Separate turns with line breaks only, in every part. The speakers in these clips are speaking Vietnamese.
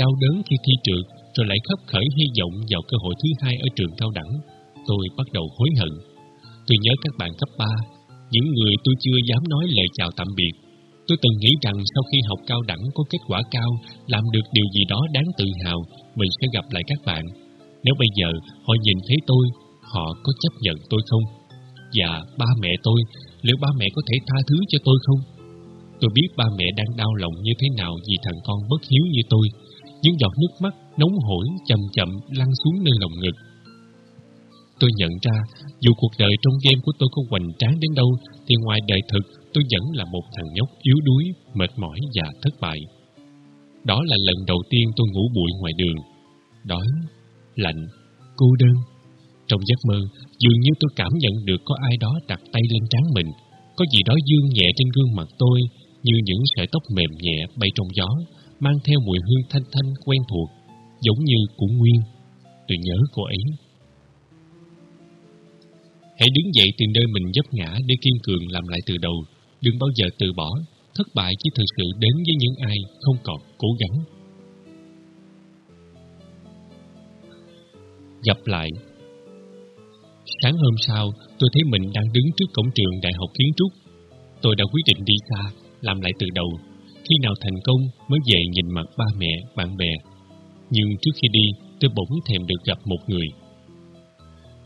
đau đớn khi thi trượt, rồi lại khấp khởi hy vọng vào cơ hội thứ hai ở trường cao đẳng. Tôi bắt đầu hối hận. Tôi nhớ các bạn cấp 3, những người tôi chưa dám nói lời chào tạm biệt. Tôi từng nghĩ rằng sau khi học cao đẳng có kết quả cao, làm được điều gì đó đáng tự hào, mình sẽ gặp lại các bạn. Nếu bây giờ họ nhìn thấy tôi, họ có chấp nhận tôi không? Và ba mẹ tôi, liệu ba mẹ có thể tha thứ cho tôi không? Tôi biết ba mẹ đang đau lòng như thế nào vì thằng con bất hiếu như tôi. Những giọt nước mắt nóng hổi chậm chậm lăn xuống nơi lòng ngực. Tôi nhận ra, dù cuộc đời trong game của tôi có hoành tráng đến đâu, thì ngoài đời thực, tôi vẫn là một thằng nhóc yếu đuối, mệt mỏi và thất bại. Đó là lần đầu tiên tôi ngủ bụi ngoài đường. Đói, lạnh, cô đơn. Trong giấc mơ, dường như tôi cảm nhận được có ai đó đặt tay lên trán mình. Có gì đó dương nhẹ trên gương mặt tôi, như những sợi tóc mềm nhẹ bay trong gió, mang theo mùi hương thanh thanh quen thuộc, giống như của Nguyên. Tôi nhớ cô ấy. Hãy đứng dậy từ nơi mình dấp ngã để kiên cường làm lại từ đầu. Đừng bao giờ từ bỏ. Thất bại chỉ thực sự đến với những ai không còn cố gắng. Gặp lại Sáng hôm sau, tôi thấy mình đang đứng trước cổng trường Đại học Kiến trúc. Tôi đã quyết định đi xa, làm lại từ đầu. Khi nào thành công mới về nhìn mặt ba mẹ, bạn bè. Nhưng trước khi đi, tôi bỗng thèm được gặp một người.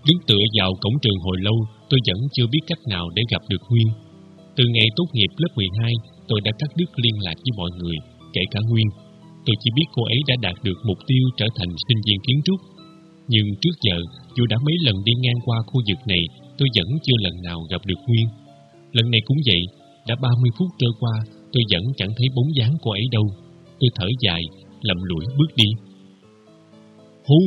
Đứng tựa vào cổng trường hồi lâu, tôi vẫn chưa biết cách nào để gặp được Nguyên. Từ ngày tốt nghiệp lớp 12, tôi đã cắt đứt liên lạc với mọi người, kể cả Nguyên. Tôi chỉ biết cô ấy đã đạt được mục tiêu trở thành sinh viên kiến trúc. Nhưng trước giờ, dù đã mấy lần đi ngang qua khu vực này, tôi vẫn chưa lần nào gặp được Nguyên. Lần này cũng vậy, đã 30 phút trôi qua, tôi vẫn chẳng thấy bóng dáng cô ấy đâu. Tôi thở dài, lầm lũi bước đi. Hu!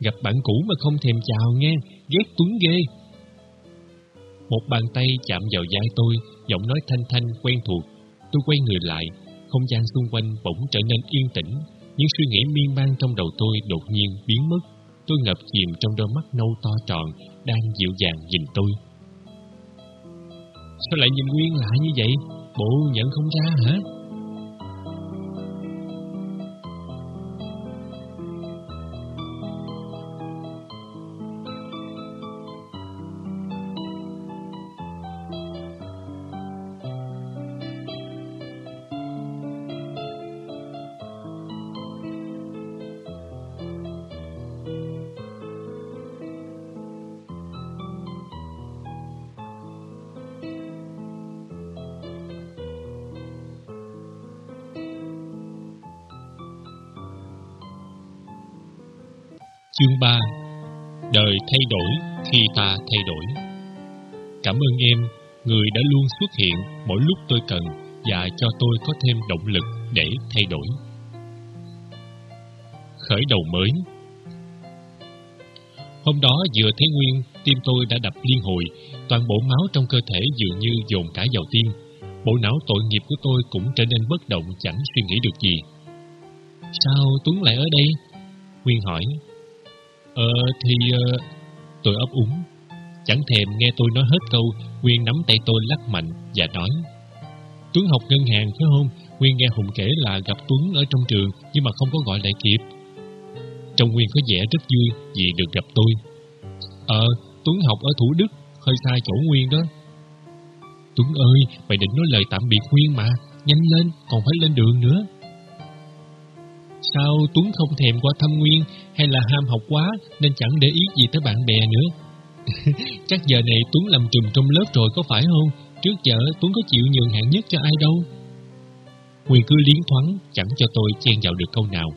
Gặp bạn cũ mà không thèm chào nghe, ghét Tuấn ghê. Một bàn tay chạm vào vai tôi, giọng nói thanh thanh quen thuộc. Tôi quay người lại, không gian xung quanh bỗng trở nên yên tĩnh. Những suy nghĩ miên man trong đầu tôi đột nhiên biến mất. Tôi ngập chìm trong đôi mắt nâu to tròn, đang dịu dàng nhìn tôi. Sao lại nhìn Nguyên lạ như vậy? Bộ nhận không ra hả? Chương 3 Đời thay đổi khi ta thay đổi Cảm ơn em, người đã luôn xuất hiện mỗi lúc tôi cần và cho tôi có thêm động lực để thay đổi. Khởi đầu mới Hôm đó vừa thấy Nguyên, tim tôi đã đập liên hồi, toàn bộ máu trong cơ thể dường như dồn cả vào tim. Bộ não tội nghiệp của tôi cũng trở nên bất động chẳng suy nghĩ được gì. Sao Tuấn lại ở đây? Nguyên hỏi, Ờ thì... Uh, tôi ấp úng. Chẳng thèm nghe tôi nói hết câu, Nguyên nắm tay tôi lắc mạnh và nói Tuấn học ngân hàng phải không? Nguyên nghe Hùng kể là gặp Tuấn ở trong trường nhưng mà không có gọi lại kịp. Trong Nguyên có vẻ rất vui vì được gặp tôi. Ờ, Tuấn học ở Thủ Đức, hơi xa chỗ Nguyên đó. Tuấn ơi, mày định nói lời tạm biệt Nguyên mà, nhanh lên, còn phải lên đường nữa. Sao Tuấn không thèm qua thăm Nguyên hay là ham học quá nên chẳng để ý gì tới bạn bè nữa? Chắc giờ này Tuấn làm trùm trong lớp rồi có phải không? Trước giờ Tuấn có chịu nhường hạng nhất cho ai đâu? Nguyên cứ liến thoáng chẳng cho tôi chen vào được câu nào.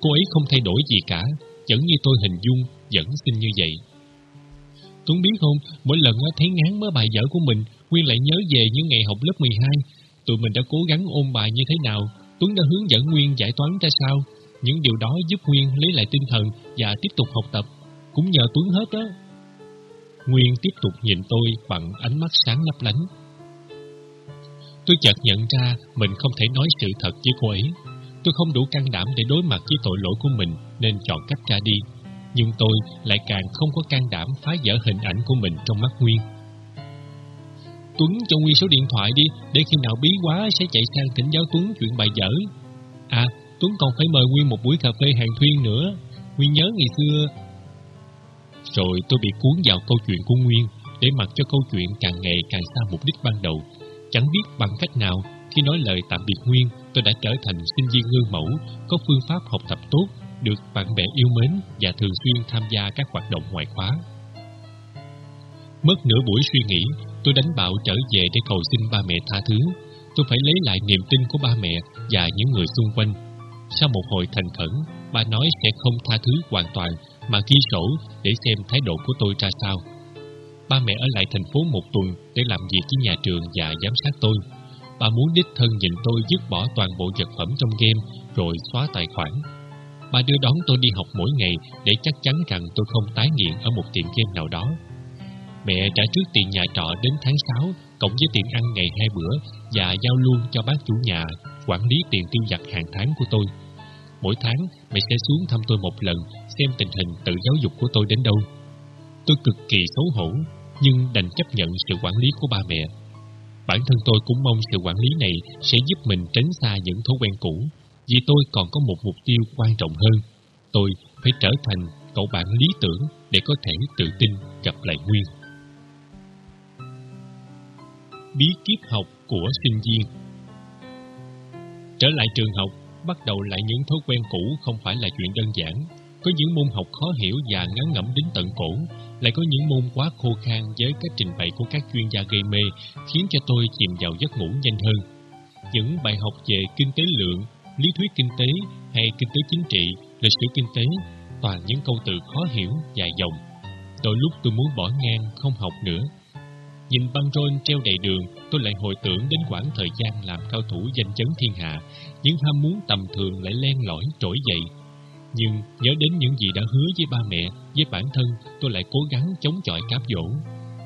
Cô ấy không thay đổi gì cả, chẳng như tôi hình dung vẫn xinh như vậy. Tuấn biết không, mỗi lần thấy ngán mới bài vở của mình, Nguyên lại nhớ về những ngày học lớp 12. Tụi mình đã cố gắng ôn bài như thế nào, Tuấn đã hướng dẫn Nguyên giải toán ra sao. Những điều đó giúp Nguyên lấy lại tinh thần và tiếp tục học tập. Cũng nhờ Tuấn hết đó. Nguyên tiếp tục nhìn tôi bằng ánh mắt sáng lấp lánh. Tôi chợt nhận ra mình không thể nói sự thật với cô ấy. Tôi không đủ can đảm để đối mặt với tội lỗi của mình nên chọn cách ra đi. Nhưng tôi lại càng không có can đảm phá vỡ hình ảnh của mình trong mắt Nguyên. Tuấn, cho Nguyên số điện thoại đi, Để khi nào bí quá sẽ chạy sang thỉnh giáo Tuấn chuyện bài dở À Tuấn còn phải mời Nguyên một buổi cà phê hàng thuyên nữa. Nguyên nhớ ngày xưa... Rồi tôi bị cuốn vào câu chuyện của Nguyên để mặc cho câu chuyện càng ngày càng xa mục đích ban đầu. Chẳng biết bằng cách nào khi nói lời tạm biệt Nguyên, tôi đã trở thành sinh viên gương mẫu, có phương pháp học tập tốt, được bạn bè yêu mến và thường xuyên tham gia các hoạt động ngoại khóa. Mất nửa buổi suy nghĩ, tôi đánh bạo trở về để cầu xin ba mẹ tha thứ. Tôi phải lấy lại niềm tin của ba mẹ và những người xung quanh. Sau một hồi thành khẩn, bà nói sẽ không tha thứ hoàn toàn mà ghi sổ để xem thái độ của tôi ra sao. Ba mẹ ở lại thành phố một tuần để làm việc với nhà trường và giám sát tôi. Bà muốn đích thân nhìn tôi dứt bỏ toàn bộ vật phẩm trong game rồi xóa tài khoản. Bà đưa đón tôi đi học mỗi ngày để chắc chắn rằng tôi không tái nghiện ở một tiệm game nào đó. Mẹ trả trước tiền nhà trọ đến tháng 6 cộng với tiền ăn ngày hai bữa và giao luôn cho bác chủ nhà quản lý tiền tiêu vặt hàng tháng của tôi. Mỗi tháng mẹ sẽ xuống thăm tôi một lần xem tình hình tự giáo dục của tôi đến đâu. Tôi cực kỳ xấu hổ nhưng đành chấp nhận sự quản lý của ba mẹ. Bản thân tôi cũng mong sự quản lý này sẽ giúp mình tránh xa những thói quen cũ vì tôi còn có một mục tiêu quan trọng hơn. Tôi phải trở thành cậu bạn lý tưởng để có thể tự tin gặp lại Nguyên. Bí kíp học của sinh viên Trở lại trường học, bắt đầu lại những thói quen cũ không phải là chuyện đơn giản. Có những môn học khó hiểu và ngắn ngẩm đến tận cổ, lại có những môn quá khô khan với cách trình bày của các chuyên gia gây mê, khiến cho tôi chìm vào giấc ngủ nhanh hơn. Những bài học về kinh tế lượng, lý thuyết kinh tế hay kinh tế chính trị, lịch sử kinh tế, toàn những câu từ khó hiểu, dài dòng. Đôi lúc tôi muốn bỏ ngang, không học nữa. Nhìn băng rôn treo đầy đường, tôi lại hồi tưởng đến quãng thời gian làm cao thủ danh chấn thiên hạ, những ham muốn tầm thường lại len lỏi trỗi dậy. Nhưng nhớ đến những gì đã hứa với ba mẹ, với bản thân, tôi lại cố gắng chống chọi cám dỗ.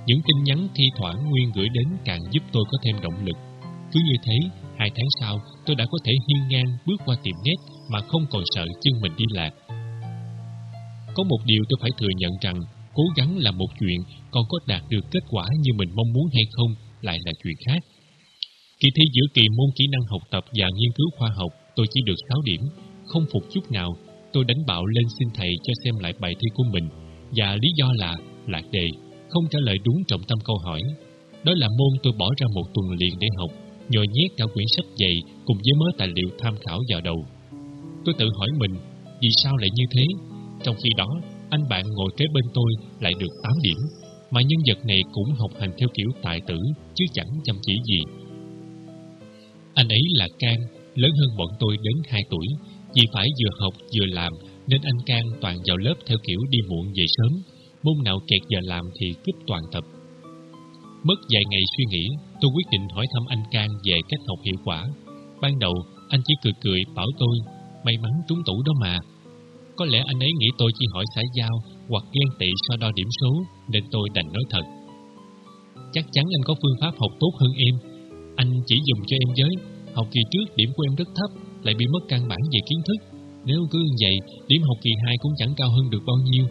Những tin nhắn thi thoảng Nguyên gửi đến càng giúp tôi có thêm động lực. Cứ như thế, hai tháng sau, tôi đã có thể hiên ngang bước qua tiệm nét mà không còn sợ chân mình đi lạc. Có một điều tôi phải thừa nhận rằng cố gắng là một chuyện, còn có đạt được kết quả như mình mong muốn hay không lại là chuyện khác. Kỳ thi giữa kỳ môn kỹ năng học tập và nghiên cứu khoa học tôi chỉ được 6 điểm, không phục chút nào. Tôi đánh bạo lên xin thầy cho xem lại bài thi của mình và lý do là lạc đề, không trả lời đúng trọng tâm câu hỏi. Đó là môn tôi bỏ ra một tuần liền để học, nhồi nhét cả quyển sách dày cùng với mớ tài liệu tham khảo vào đầu. Tôi tự hỏi mình, vì sao lại như thế? Trong khi đó, anh bạn ngồi kế bên tôi lại được 8 điểm, mà nhân vật này cũng học hành theo kiểu tài tử, chứ chẳng chăm chỉ gì. Anh ấy là Can, lớn hơn bọn tôi đến 2 tuổi, vì phải vừa học vừa làm nên anh Can toàn vào lớp theo kiểu đi muộn về sớm, môn nào kẹt giờ làm thì cúp toàn tập. Mất vài ngày suy nghĩ, tôi quyết định hỏi thăm anh Can về cách học hiệu quả. Ban đầu, anh chỉ cười cười bảo tôi, may mắn trúng tủ đó mà, có lẽ anh ấy nghĩ tôi chỉ hỏi xã giao hoặc ghen tị so đo điểm số nên tôi đành nói thật. Chắc chắn anh có phương pháp học tốt hơn em. Anh chỉ dùng cho em giới. Học kỳ trước điểm của em rất thấp, lại bị mất căn bản về kiến thức. Nếu cứ như vậy, điểm học kỳ 2 cũng chẳng cao hơn được bao nhiêu.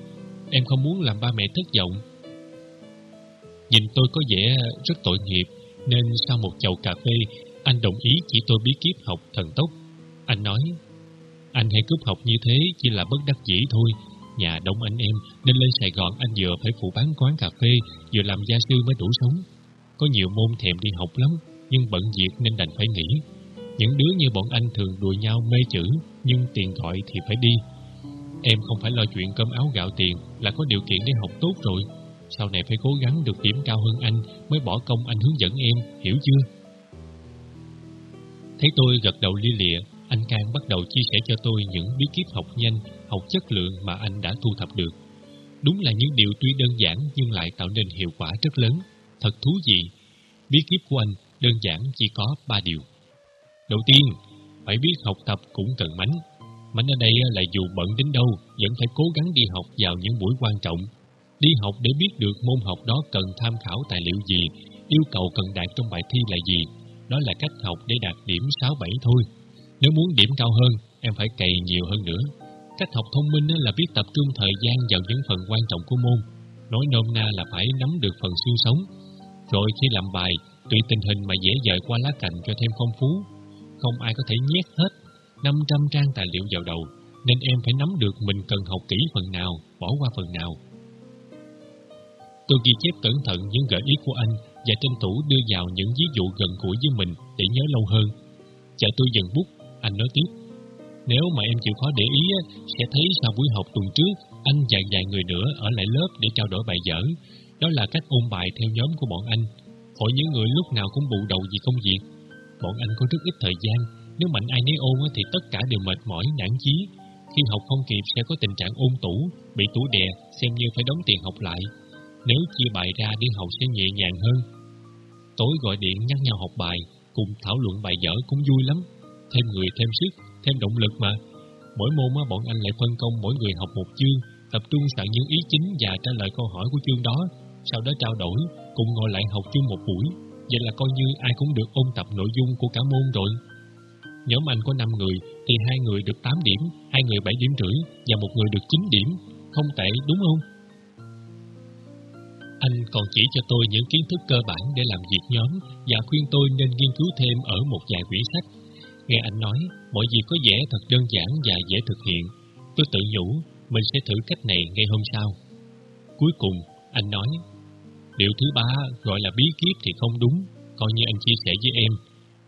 Em không muốn làm ba mẹ thất vọng. Nhìn tôi có vẻ rất tội nghiệp, nên sau một chầu cà phê, anh đồng ý chỉ tôi bí kíp học thần tốc. Anh nói, anh hay cướp học như thế chỉ là bất đắc dĩ thôi. Nhà đông anh em nên lên Sài Gòn anh vừa phải phụ bán quán cà phê, vừa làm gia sư mới đủ sống. Có nhiều môn thèm đi học lắm, nhưng bận việc nên đành phải nghỉ. Những đứa như bọn anh thường đùa nhau mê chữ, nhưng tiền gọi thì phải đi. Em không phải lo chuyện cơm áo gạo tiền là có điều kiện để học tốt rồi. Sau này phải cố gắng được điểm cao hơn anh mới bỏ công anh hướng dẫn em, hiểu chưa? Thấy tôi gật đầu lia lịa, anh Cang bắt đầu chia sẻ cho tôi những bí kíp học nhanh, học chất lượng mà anh đã thu thập được. Đúng là những điều tuy đơn giản nhưng lại tạo nên hiệu quả rất lớn. Thật thú vị. Bí kíp của anh đơn giản chỉ có ba điều. Đầu tiên, phải biết học tập cũng cần mánh. Mánh ở đây là dù bận đến đâu, vẫn phải cố gắng đi học vào những buổi quan trọng. Đi học để biết được môn học đó cần tham khảo tài liệu gì, yêu cầu cần đạt trong bài thi là gì. Đó là cách học để đạt điểm 6-7 thôi. Nếu muốn điểm cao hơn, em phải cày nhiều hơn nữa. Cách học thông minh là biết tập trung thời gian vào những phần quan trọng của môn. Nói nôm na là phải nắm được phần xương sống. Rồi khi làm bài, tùy tình hình mà dễ dời qua lá cành cho thêm phong phú. Không ai có thể nhét hết, 500 trang tài liệu vào đầu, nên em phải nắm được mình cần học kỹ phần nào, bỏ qua phần nào. Tôi ghi chép cẩn thận những gợi ý của anh và tranh thủ đưa vào những ví dụ gần gũi với mình để nhớ lâu hơn. Chờ tôi dần bút, anh nói tiếp. Nếu mà em chịu khó để ý, sẽ thấy sau buổi học tuần trước, anh và vài người nữa ở lại lớp để trao đổi bài vở. Đó là cách ôn bài theo nhóm của bọn anh. Hội những người lúc nào cũng bụ đầu vì công việc. Bọn anh có rất ít thời gian, nếu mạnh ai nấy ôn thì tất cả đều mệt mỏi, nản chí. Khi học không kịp sẽ có tình trạng ôn tủ, bị tủ đè, xem như phải đóng tiền học lại. Nếu chia bài ra đi học sẽ nhẹ nhàng hơn. Tối gọi điện nhắc nhau học bài, cùng thảo luận bài dở cũng vui lắm. Thêm người thêm sức, thêm động lực mà. Mỗi môn bọn anh lại phân công mỗi người học một chương, tập trung soạn những ý chính và trả lời câu hỏi của chương đó, sau đó trao đổi, cùng ngồi lại học chung một buổi. Vậy là coi như ai cũng được ôn tập nội dung của cả môn rồi. Nhóm anh có 5 người thì hai người được 8 điểm, hai người 7 điểm rưỡi và một người được 9 điểm. Không tệ đúng không? Anh còn chỉ cho tôi những kiến thức cơ bản để làm việc nhóm và khuyên tôi nên nghiên cứu thêm ở một vài quyển sách. Nghe anh nói, mọi việc có vẻ thật đơn giản và dễ thực hiện. Tôi tự nhủ, mình sẽ thử cách này ngay hôm sau. Cuối cùng, anh nói, điều thứ ba gọi là bí kíp thì không đúng, coi như anh chia sẻ với em.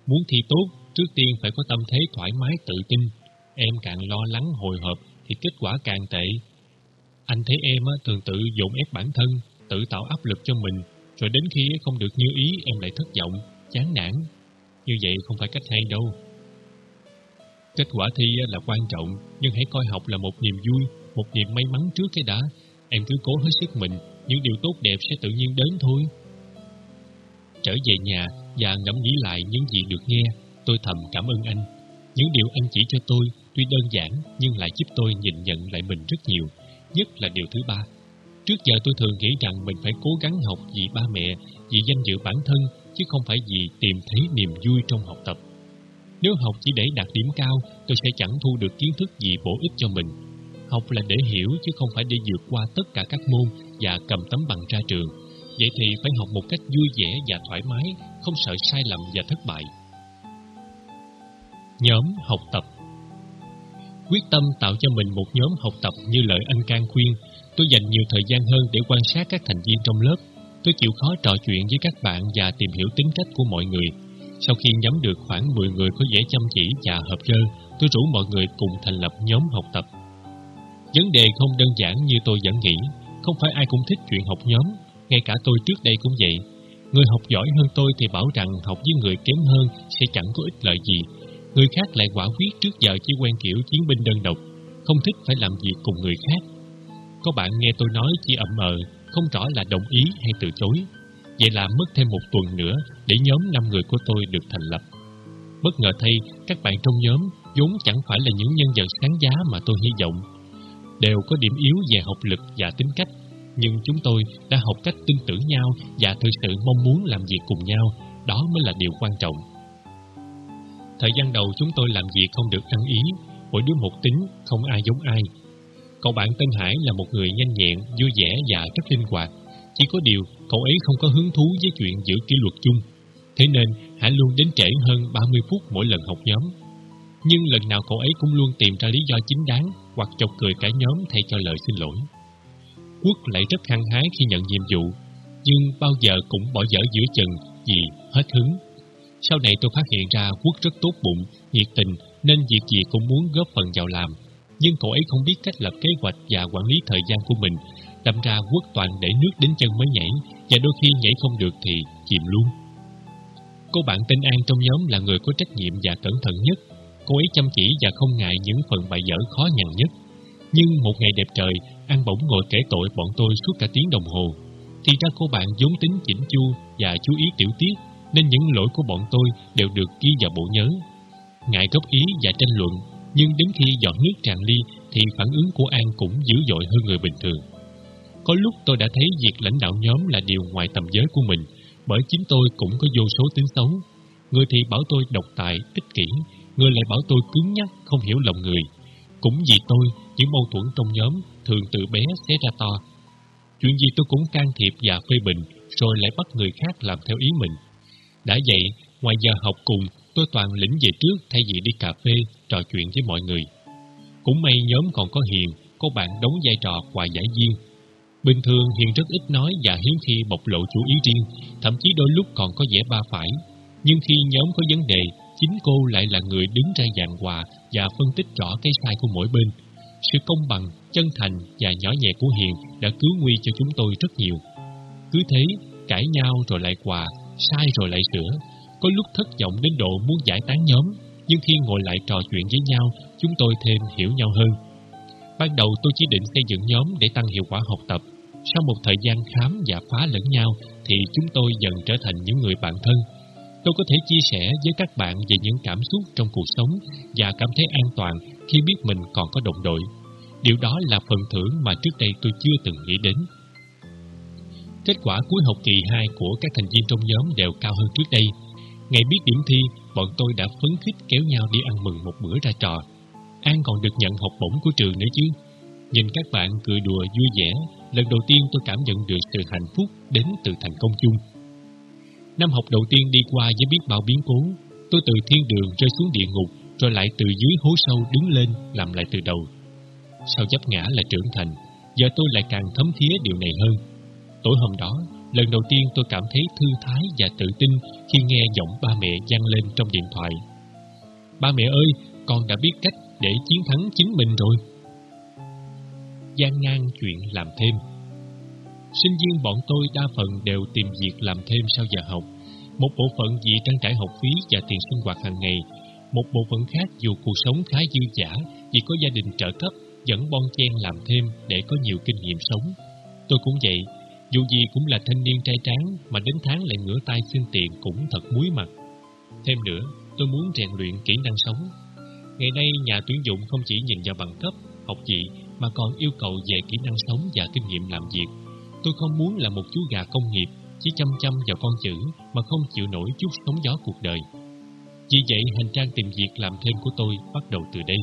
Muốn thi tốt, trước tiên phải có tâm thế thoải mái tự tin. Em càng lo lắng hồi hộp thì kết quả càng tệ. Anh thấy em thường tự dồn ép bản thân, tự tạo áp lực cho mình, rồi đến khi không được như ý em lại thất vọng, chán nản. Như vậy không phải cách hay đâu. Kết quả thi là quan trọng, nhưng hãy coi học là một niềm vui, một niềm may mắn trước cái đã. Em cứ cố hết sức mình, những điều tốt đẹp sẽ tự nhiên đến thôi. Trở về nhà và ngẫm nghĩ lại những gì được nghe, tôi thầm cảm ơn anh. Những điều anh chỉ cho tôi tuy đơn giản nhưng lại giúp tôi nhìn nhận lại mình rất nhiều, nhất là điều thứ ba. Trước giờ tôi thường nghĩ rằng mình phải cố gắng học vì ba mẹ, vì danh dự bản thân, chứ không phải vì tìm thấy niềm vui trong học tập. Nếu học chỉ để đạt điểm cao, tôi sẽ chẳng thu được kiến thức gì bổ ích cho mình. Học là để hiểu chứ không phải để vượt qua tất cả các môn và cầm tấm bằng ra trường. Vậy thì phải học một cách vui vẻ và thoải mái, không sợ sai lầm và thất bại. Nhóm học tập Quyết tâm tạo cho mình một nhóm học tập như lời anh Can khuyên, tôi dành nhiều thời gian hơn để quan sát các thành viên trong lớp. Tôi chịu khó trò chuyện với các bạn và tìm hiểu tính cách của mọi người. Sau khi nhắm được khoảng 10 người có vẻ chăm chỉ và hợp rơ, tôi rủ mọi người cùng thành lập nhóm học tập. Vấn đề không đơn giản như tôi vẫn nghĩ, không phải ai cũng thích chuyện học nhóm, ngay cả tôi trước đây cũng vậy. Người học giỏi hơn tôi thì bảo rằng học với người kém hơn sẽ chẳng có ích lợi gì. Người khác lại quả quyết trước giờ chỉ quen kiểu chiến binh đơn độc, không thích phải làm việc cùng người khác. Có bạn nghe tôi nói chỉ ậm ờ, không rõ là đồng ý hay từ chối. Vậy là mất thêm một tuần nữa để nhóm năm người của tôi được thành lập. Bất ngờ thay, các bạn trong nhóm vốn chẳng phải là những nhân vật sáng giá mà tôi hy vọng. Đều có điểm yếu về học lực và tính cách, nhưng chúng tôi đã học cách tin tưởng nhau và thực sự mong muốn làm việc cùng nhau, đó mới là điều quan trọng. Thời gian đầu chúng tôi làm việc không được ăn ý, mỗi đứa một tính, không ai giống ai. Cậu bạn Tân Hải là một người nhanh nhẹn, vui vẻ và rất linh hoạt. Chỉ có điều, cậu ấy không có hứng thú với chuyện giữ kỷ luật chung. Thế nên, Hải luôn đến trễ hơn 30 phút mỗi lần học nhóm. Nhưng lần nào cậu ấy cũng luôn tìm ra lý do chính đáng hoặc chọc cười cả nhóm thay cho lời xin lỗi. Quốc lại rất hăng hái khi nhận nhiệm vụ, nhưng bao giờ cũng bỏ dở giữa chừng vì hết hứng. Sau này tôi phát hiện ra Quốc rất tốt bụng, nhiệt tình nên việc gì cũng muốn góp phần vào làm. Nhưng cậu ấy không biết cách lập kế hoạch và quản lý thời gian của mình Đâm ra quốc toàn để nước đến chân mới nhảy Và đôi khi nhảy không được thì chìm luôn Cô bạn tên An trong nhóm là người có trách nhiệm và cẩn thận nhất Cô ấy chăm chỉ và không ngại những phần bài dở khó nhằn nhất. Nhưng một ngày đẹp trời An bỗng ngồi kể tội bọn tôi suốt cả tiếng đồng hồ. Thì ra cô bạn vốn tính chỉnh chu và chú ý tiểu tiết Nên những lỗi của bọn tôi đều được ghi vào bộ nhớ. Ngại góp ý và tranh luận Nhưng đến khi dọn nước tràn ly Thì phản ứng của An cũng dữ dội hơn người bình thường. Có lúc tôi đã thấy việc lãnh đạo nhóm là điều ngoài tầm giới của mình, bởi chính tôi cũng có vô số tính xấu. Người thì bảo tôi độc tài, ích kỷ, người lại bảo tôi cứng nhắc, không hiểu lòng người. Cũng vì tôi, những mâu thuẫn trong nhóm thường từ bé sẽ ra to. Chuyện gì tôi cũng can thiệp và phê bình, rồi lại bắt người khác làm theo ý mình. Đã vậy, ngoài giờ học cùng, tôi toàn lĩnh về trước thay vì đi cà phê, trò chuyện với mọi người. Cũng may nhóm còn có Hiền, có bạn đóng vai trò hòa giải viên. Bình thường Hiền rất ít nói và hiếm khi bộc lộ chủ ý riêng, thậm chí đôi lúc còn có vẻ ba phải. Nhưng khi nhóm có vấn đề, chính cô lại là người đứng ra giảng hòa và phân tích rõ cái sai của mỗi bên. Sự công bằng, chân thành và nhỏ nhẹ của Hiền đã cứu nguy cho chúng tôi rất nhiều. Cứ thế, cãi nhau rồi lại quà, sai rồi lại sửa. Có lúc thất vọng đến độ muốn giải tán nhóm, nhưng khi ngồi lại trò chuyện với nhau, chúng tôi thêm hiểu nhau hơn. Ban đầu tôi chỉ định xây dựng nhóm để tăng hiệu quả học tập. Sau một thời gian khám và phá lẫn nhau, thì chúng tôi dần trở thành những người bạn thân. Tôi có thể chia sẻ với các bạn về những cảm xúc trong cuộc sống và cảm thấy an toàn khi biết mình còn có đồng đội. Điều đó là phần thưởng mà trước đây tôi chưa từng nghĩ đến. Kết quả cuối học kỳ 2 của các thành viên trong nhóm đều cao hơn trước đây. Ngày biết điểm thi, bọn tôi đã phấn khích kéo nhau đi ăn mừng một bữa ra trò. An còn được nhận học bổng của trường nữa chứ. Nhìn các bạn cười đùa vui vẻ, lần đầu tiên tôi cảm nhận được sự hạnh phúc đến từ thành công chung. Năm học đầu tiên đi qua với biết bao biến cố, tôi từ thiên đường rơi xuống địa ngục, rồi lại từ dưới hố sâu đứng lên làm lại từ đầu. Sau chấp ngã là trưởng thành, giờ tôi lại càng thấm thía điều này hơn. Tối hôm đó, lần đầu tiên tôi cảm thấy thư thái và tự tin khi nghe giọng ba mẹ vang lên trong điện thoại. Ba mẹ ơi, con đã biết cách để chiến thắng chính mình rồi. Gian ngang chuyện làm thêm Sinh viên bọn tôi đa phần đều tìm việc làm thêm sau giờ học. Một bộ phận vì trang trải học phí và tiền sinh hoạt hàng ngày. Một bộ phận khác dù cuộc sống khá dư giả vì có gia đình trợ cấp vẫn bon chen làm thêm để có nhiều kinh nghiệm sống. Tôi cũng vậy, dù gì cũng là thanh niên trai tráng mà đến tháng lại ngửa tay xin tiền cũng thật muối mặt. Thêm nữa, tôi muốn rèn luyện kỹ năng sống. Ngày nay nhà tuyển dụng không chỉ nhìn vào bằng cấp, học vị mà còn yêu cầu về kỹ năng sống và kinh nghiệm làm việc. Tôi không muốn là một chú gà công nghiệp chỉ chăm chăm vào con chữ mà không chịu nổi chút sóng gió cuộc đời. Vì vậy, hành trang tìm việc làm thêm của tôi bắt đầu từ đây.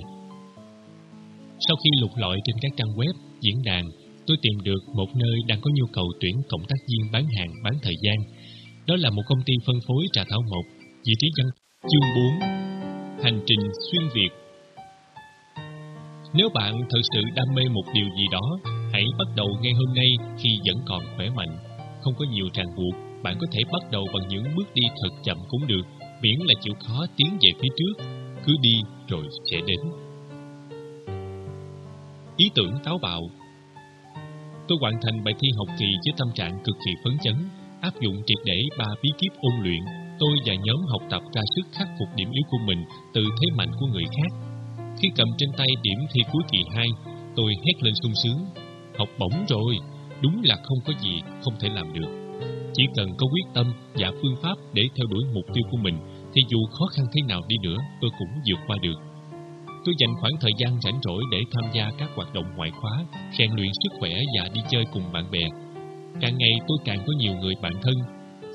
Sau khi lục lọi trên các trang web, diễn đàn, tôi tìm được một nơi đang có nhu cầu tuyển cộng tác viên bán hàng bán thời gian. Đó là một công ty phân phối trà thảo mộc, vị trí văn chương 4, hành trình xuyên Việt. Nếu bạn thật sự đam mê một điều gì đó, hãy bắt đầu ngay hôm nay khi vẫn còn khỏe mạnh. Không có nhiều ràng buộc, bạn có thể bắt đầu bằng những bước đi thật chậm cũng được, miễn là chịu khó tiến về phía trước, cứ đi rồi sẽ đến. Ý tưởng táo bạo Tôi hoàn thành bài thi học kỳ với tâm trạng cực kỳ phấn chấn, áp dụng triệt để ba bí kíp ôn luyện. Tôi và nhóm học tập ra sức khắc phục điểm yếu của mình từ thế mạnh của người khác. Khi cầm trên tay điểm thi cuối kỳ 2, tôi hét lên sung sướng. Học bổng rồi, đúng là không có gì không thể làm được. Chỉ cần có quyết tâm và phương pháp để theo đuổi mục tiêu của mình, thì dù khó khăn thế nào đi nữa, tôi cũng vượt qua được. Tôi dành khoảng thời gian rảnh rỗi để tham gia các hoạt động ngoại khóa, rèn luyện sức khỏe và đi chơi cùng bạn bè. Càng ngày tôi càng có nhiều người bạn thân.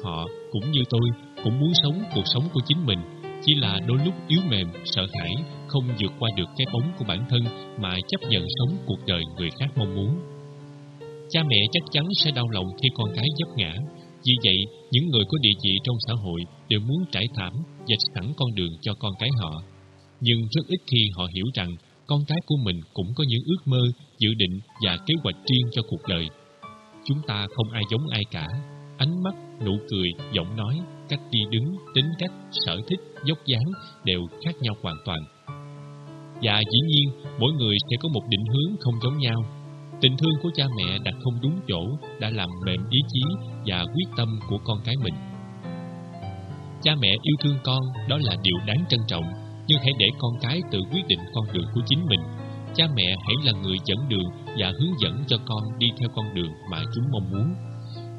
Họ, cũng như tôi, cũng muốn sống cuộc sống của chính mình, chỉ là đôi lúc yếu mềm, sợ hãi, không vượt qua được cái bóng của bản thân mà chấp nhận sống cuộc đời người khác mong muốn. Cha mẹ chắc chắn sẽ đau lòng khi con cái dấp ngã. Vì vậy, những người có địa vị trong xã hội đều muốn trải thảm, dạch sẵn con đường cho con cái họ nhưng rất ít khi họ hiểu rằng con cái của mình cũng có những ước mơ, dự định và kế hoạch riêng cho cuộc đời. Chúng ta không ai giống ai cả. Ánh mắt, nụ cười, giọng nói, cách đi đứng, tính cách, sở thích, dốc dáng đều khác nhau hoàn toàn. Và dĩ nhiên, mỗi người sẽ có một định hướng không giống nhau. Tình thương của cha mẹ đặt không đúng chỗ đã làm mềm ý chí và quyết tâm của con cái mình. Cha mẹ yêu thương con đó là điều đáng trân trọng nhưng hãy để con cái tự quyết định con đường của chính mình. Cha mẹ hãy là người dẫn đường và hướng dẫn cho con đi theo con đường mà chúng mong muốn.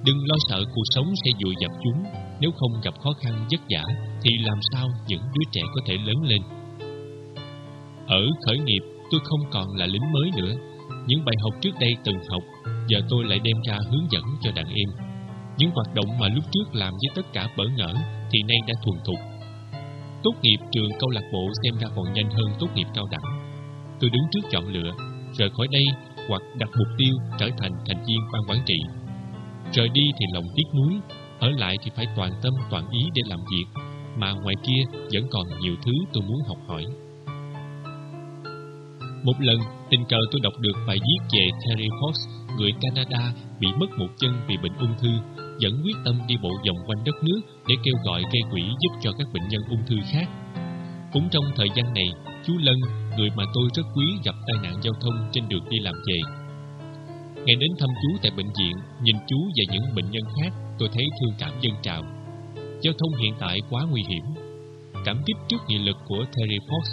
Đừng lo sợ cuộc sống sẽ dùi dập chúng, nếu không gặp khó khăn vất vả thì làm sao những đứa trẻ có thể lớn lên. Ở khởi nghiệp, tôi không còn là lính mới nữa. Những bài học trước đây từng học, giờ tôi lại đem ra hướng dẫn cho đàn em. Những hoạt động mà lúc trước làm với tất cả bỡ ngỡ thì nay đã thuần thục Tốt nghiệp trường câu lạc bộ xem ra còn nhanh hơn tốt nghiệp cao đẳng. Tôi đứng trước chọn lựa, rời khỏi đây hoặc đặt mục tiêu trở thành thành viên ban quản trị. Rời đi thì lòng tiếc nuối, ở lại thì phải toàn tâm toàn ý để làm việc. mà ngoài kia vẫn còn nhiều thứ tôi muốn học hỏi. Một lần, tình cờ tôi đọc được bài viết về Terry Fox, người Canada bị mất một chân vì bệnh ung thư, vẫn quyết tâm đi bộ vòng quanh đất nước để kêu gọi gây quỹ giúp cho các bệnh nhân ung thư khác. Cũng trong thời gian này, chú Lân, người mà tôi rất quý gặp tai nạn giao thông trên đường đi làm về. Ngày đến thăm chú tại bệnh viện, nhìn chú và những bệnh nhân khác, tôi thấy thương cảm dân trào. Giao thông hiện tại quá nguy hiểm. Cảm kích trước nghị lực của Terry Fox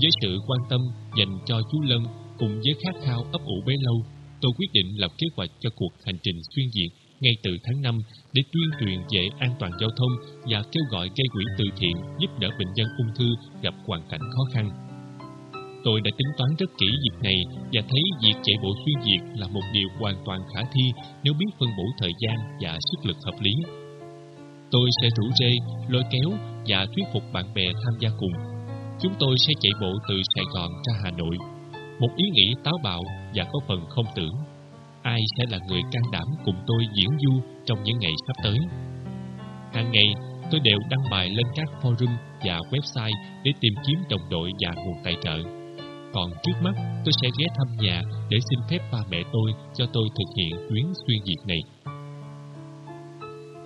với sự quan tâm dành cho chú Lân cùng với khát khao ấp ủ bấy lâu, tôi quyết định lập kế hoạch cho cuộc hành trình xuyên việt ngay từ tháng 5 để tuyên truyền về an toàn giao thông và kêu gọi gây quỹ từ thiện giúp đỡ bệnh nhân ung thư gặp hoàn cảnh khó khăn. Tôi đã tính toán rất kỹ việc này và thấy việc chạy bộ xuyên việt là một điều hoàn toàn khả thi nếu biết phân bổ thời gian và sức lực hợp lý. Tôi sẽ rủ rê, lôi kéo và thuyết phục bạn bè tham gia cùng chúng tôi sẽ chạy bộ từ Sài Gòn ra Hà Nội. Một ý nghĩ táo bạo và có phần không tưởng. Ai sẽ là người can đảm cùng tôi diễn du trong những ngày sắp tới? Hàng ngày, tôi đều đăng bài lên các forum và website để tìm kiếm đồng đội và nguồn tài trợ. Còn trước mắt, tôi sẽ ghé thăm nhà để xin phép ba mẹ tôi cho tôi thực hiện chuyến xuyên việt này.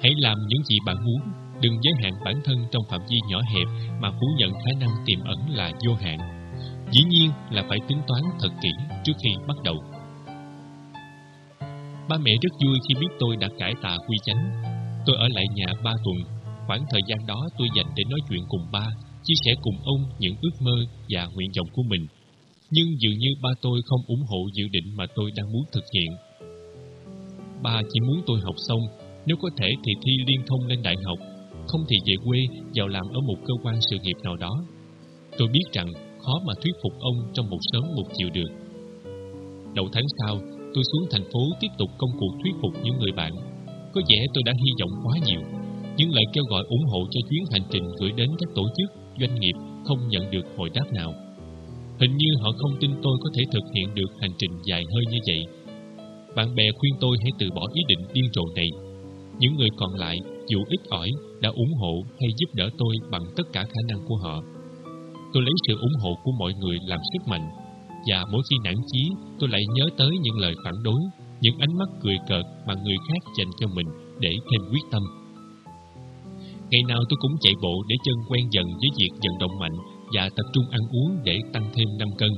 Hãy làm những gì bạn muốn Đừng giới hạn bản thân trong phạm vi nhỏ hẹp mà phủ nhận khả năng tiềm ẩn là vô hạn. Dĩ nhiên là phải tính toán thật kỹ trước khi bắt đầu. Ba mẹ rất vui khi biết tôi đã cải tà quy chánh. Tôi ở lại nhà ba tuần. Khoảng thời gian đó tôi dành để nói chuyện cùng ba, chia sẻ cùng ông những ước mơ và nguyện vọng của mình. Nhưng dường như ba tôi không ủng hộ dự định mà tôi đang muốn thực hiện. Ba chỉ muốn tôi học xong, nếu có thể thì thi liên thông lên đại học không thì về quê vào làm ở một cơ quan sự nghiệp nào đó. Tôi biết rằng khó mà thuyết phục ông trong một sớm một chiều được. Đầu tháng sau, tôi xuống thành phố tiếp tục công cuộc thuyết phục những người bạn. Có vẻ tôi đã hy vọng quá nhiều. Những lời kêu gọi ủng hộ cho chuyến hành trình gửi đến các tổ chức, doanh nghiệp không nhận được hồi đáp nào. Hình như họ không tin tôi có thể thực hiện được hành trình dài hơi như vậy. Bạn bè khuyên tôi hãy từ bỏ ý định điên rồ này. Những người còn lại dù ít ỏi, đã ủng hộ hay giúp đỡ tôi bằng tất cả khả năng của họ. Tôi lấy sự ủng hộ của mọi người làm sức mạnh, và mỗi khi nản chí, tôi lại nhớ tới những lời phản đối, những ánh mắt cười cợt mà người khác dành cho mình để thêm quyết tâm. Ngày nào tôi cũng chạy bộ để chân quen dần với việc vận động mạnh và tập trung ăn uống để tăng thêm 5 cân.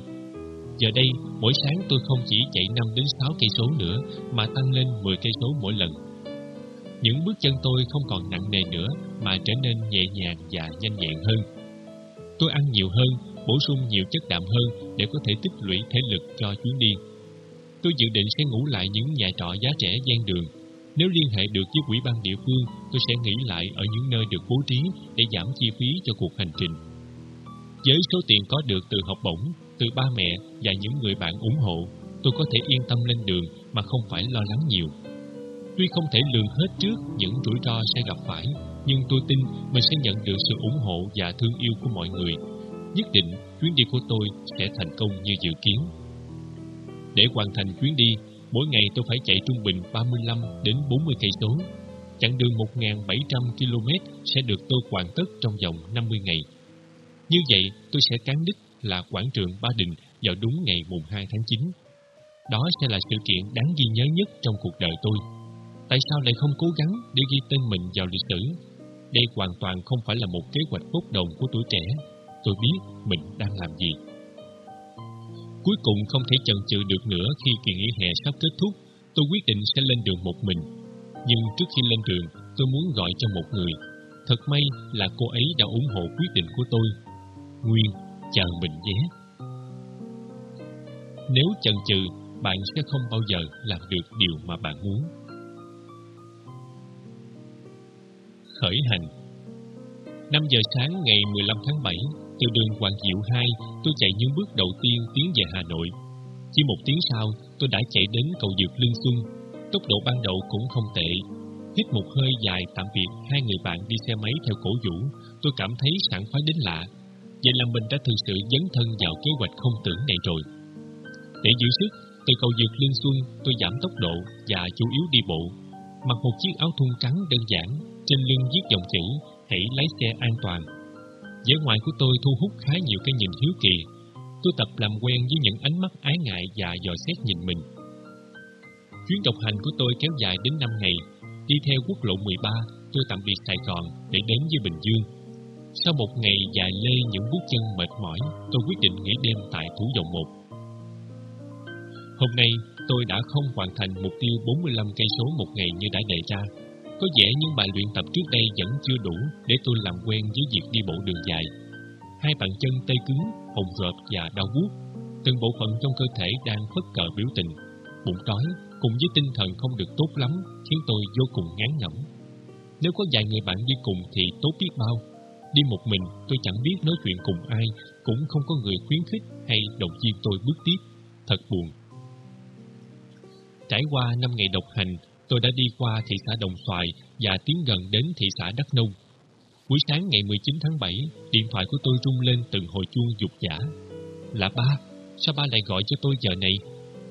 Giờ đây, mỗi sáng tôi không chỉ chạy 5 đến 6 cây số nữa mà tăng lên 10 cây số mỗi lần. Những bước chân tôi không còn nặng nề nữa mà trở nên nhẹ nhàng và nhanh nhẹn hơn. Tôi ăn nhiều hơn, bổ sung nhiều chất đạm hơn để có thể tích lũy thể lực cho chuyến đi. Tôi dự định sẽ ngủ lại những nhà trọ giá rẻ gian đường. Nếu liên hệ được với quỹ ban địa phương, tôi sẽ nghỉ lại ở những nơi được bố trí để giảm chi phí cho cuộc hành trình. Với số tiền có được từ học bổng, từ ba mẹ và những người bạn ủng hộ, tôi có thể yên tâm lên đường mà không phải lo lắng nhiều. Tuy không thể lường hết trước những rủi ro sẽ gặp phải, nhưng tôi tin mình sẽ nhận được sự ủng hộ và thương yêu của mọi người. Nhất định chuyến đi của tôi sẽ thành công như dự kiến. Để hoàn thành chuyến đi, mỗi ngày tôi phải chạy trung bình 35 đến 40 cây số. Chặng đường 1.700 km sẽ được tôi hoàn tất trong vòng 50 ngày. Như vậy, tôi sẽ cán đích là quảng trường Ba Đình vào đúng ngày mùng 2 tháng 9. Đó sẽ là sự kiện đáng ghi nhớ nhất trong cuộc đời tôi. Tại sao lại không cố gắng để ghi tên mình vào lịch sử? Đây hoàn toàn không phải là một kế hoạch bốc đồng của tuổi trẻ. Tôi biết mình đang làm gì. Cuối cùng không thể chần chừ được nữa khi kỳ nghỉ hè sắp kết thúc, tôi quyết định sẽ lên đường một mình. Nhưng trước khi lên đường, tôi muốn gọi cho một người. Thật may là cô ấy đã ủng hộ quyết định của tôi. Nguyên, chờ mình nhé. Nếu chần chừ, bạn sẽ không bao giờ làm được điều mà bạn muốn. Khởi hành. 5 giờ sáng ngày 15 tháng 7 từ đường Hoàng Diệu 2 tôi chạy những bước đầu tiên tiến về Hà Nội. Chỉ một tiếng sau, tôi đã chạy đến cầu dược Lương Xuân. Tốc độ ban đầu cũng không tệ. Hít một hơi dài tạm biệt hai người bạn đi xe máy theo cổ vũ, tôi cảm thấy sảng khoái đến lạ. Vậy là mình đã thực sự dấn thân vào kế hoạch không tưởng này rồi. Để giữ sức, từ cầu dược Lương Xuân, tôi giảm tốc độ và chủ yếu đi bộ. Mặc một chiếc áo thun trắng đơn giản trên lưng viết dòng chữ hãy lái xe an toàn. vẻ ngoài của tôi thu hút khá nhiều cái nhìn hiếu kỳ. Tôi tập làm quen với những ánh mắt ái ngại và dò xét nhìn mình. Chuyến độc hành của tôi kéo dài đến 5 ngày. Đi theo quốc lộ 13, tôi tạm biệt Sài Gòn để đến với Bình Dương. Sau một ngày dài lê những bước chân mệt mỏi, tôi quyết định nghỉ đêm tại Thủ Dầu Một. Hôm nay, tôi đã không hoàn thành mục tiêu 45 cây số một ngày như đã đề ra. Có vẻ những bài luyện tập trước đây vẫn chưa đủ để tôi làm quen với việc đi bộ đường dài. Hai bàn chân tê cứng, hồng rợp và đau buốt. Từng bộ phận trong cơ thể đang phất cờ biểu tình. Bụng đói cùng với tinh thần không được tốt lắm khiến tôi vô cùng ngán ngẩm. Nếu có vài người bạn đi cùng thì tốt biết bao. Đi một mình tôi chẳng biết nói chuyện cùng ai, cũng không có người khuyến khích hay động viên tôi bước tiếp. Thật buồn. Trải qua 5 ngày độc hành, tôi đã đi qua thị xã Đồng Xoài và tiến gần đến thị xã Đắk Nông. Buổi sáng ngày 19 tháng 7, điện thoại của tôi rung lên từng hồi chuông dục giả. Là ba, sao ba lại gọi cho tôi giờ này?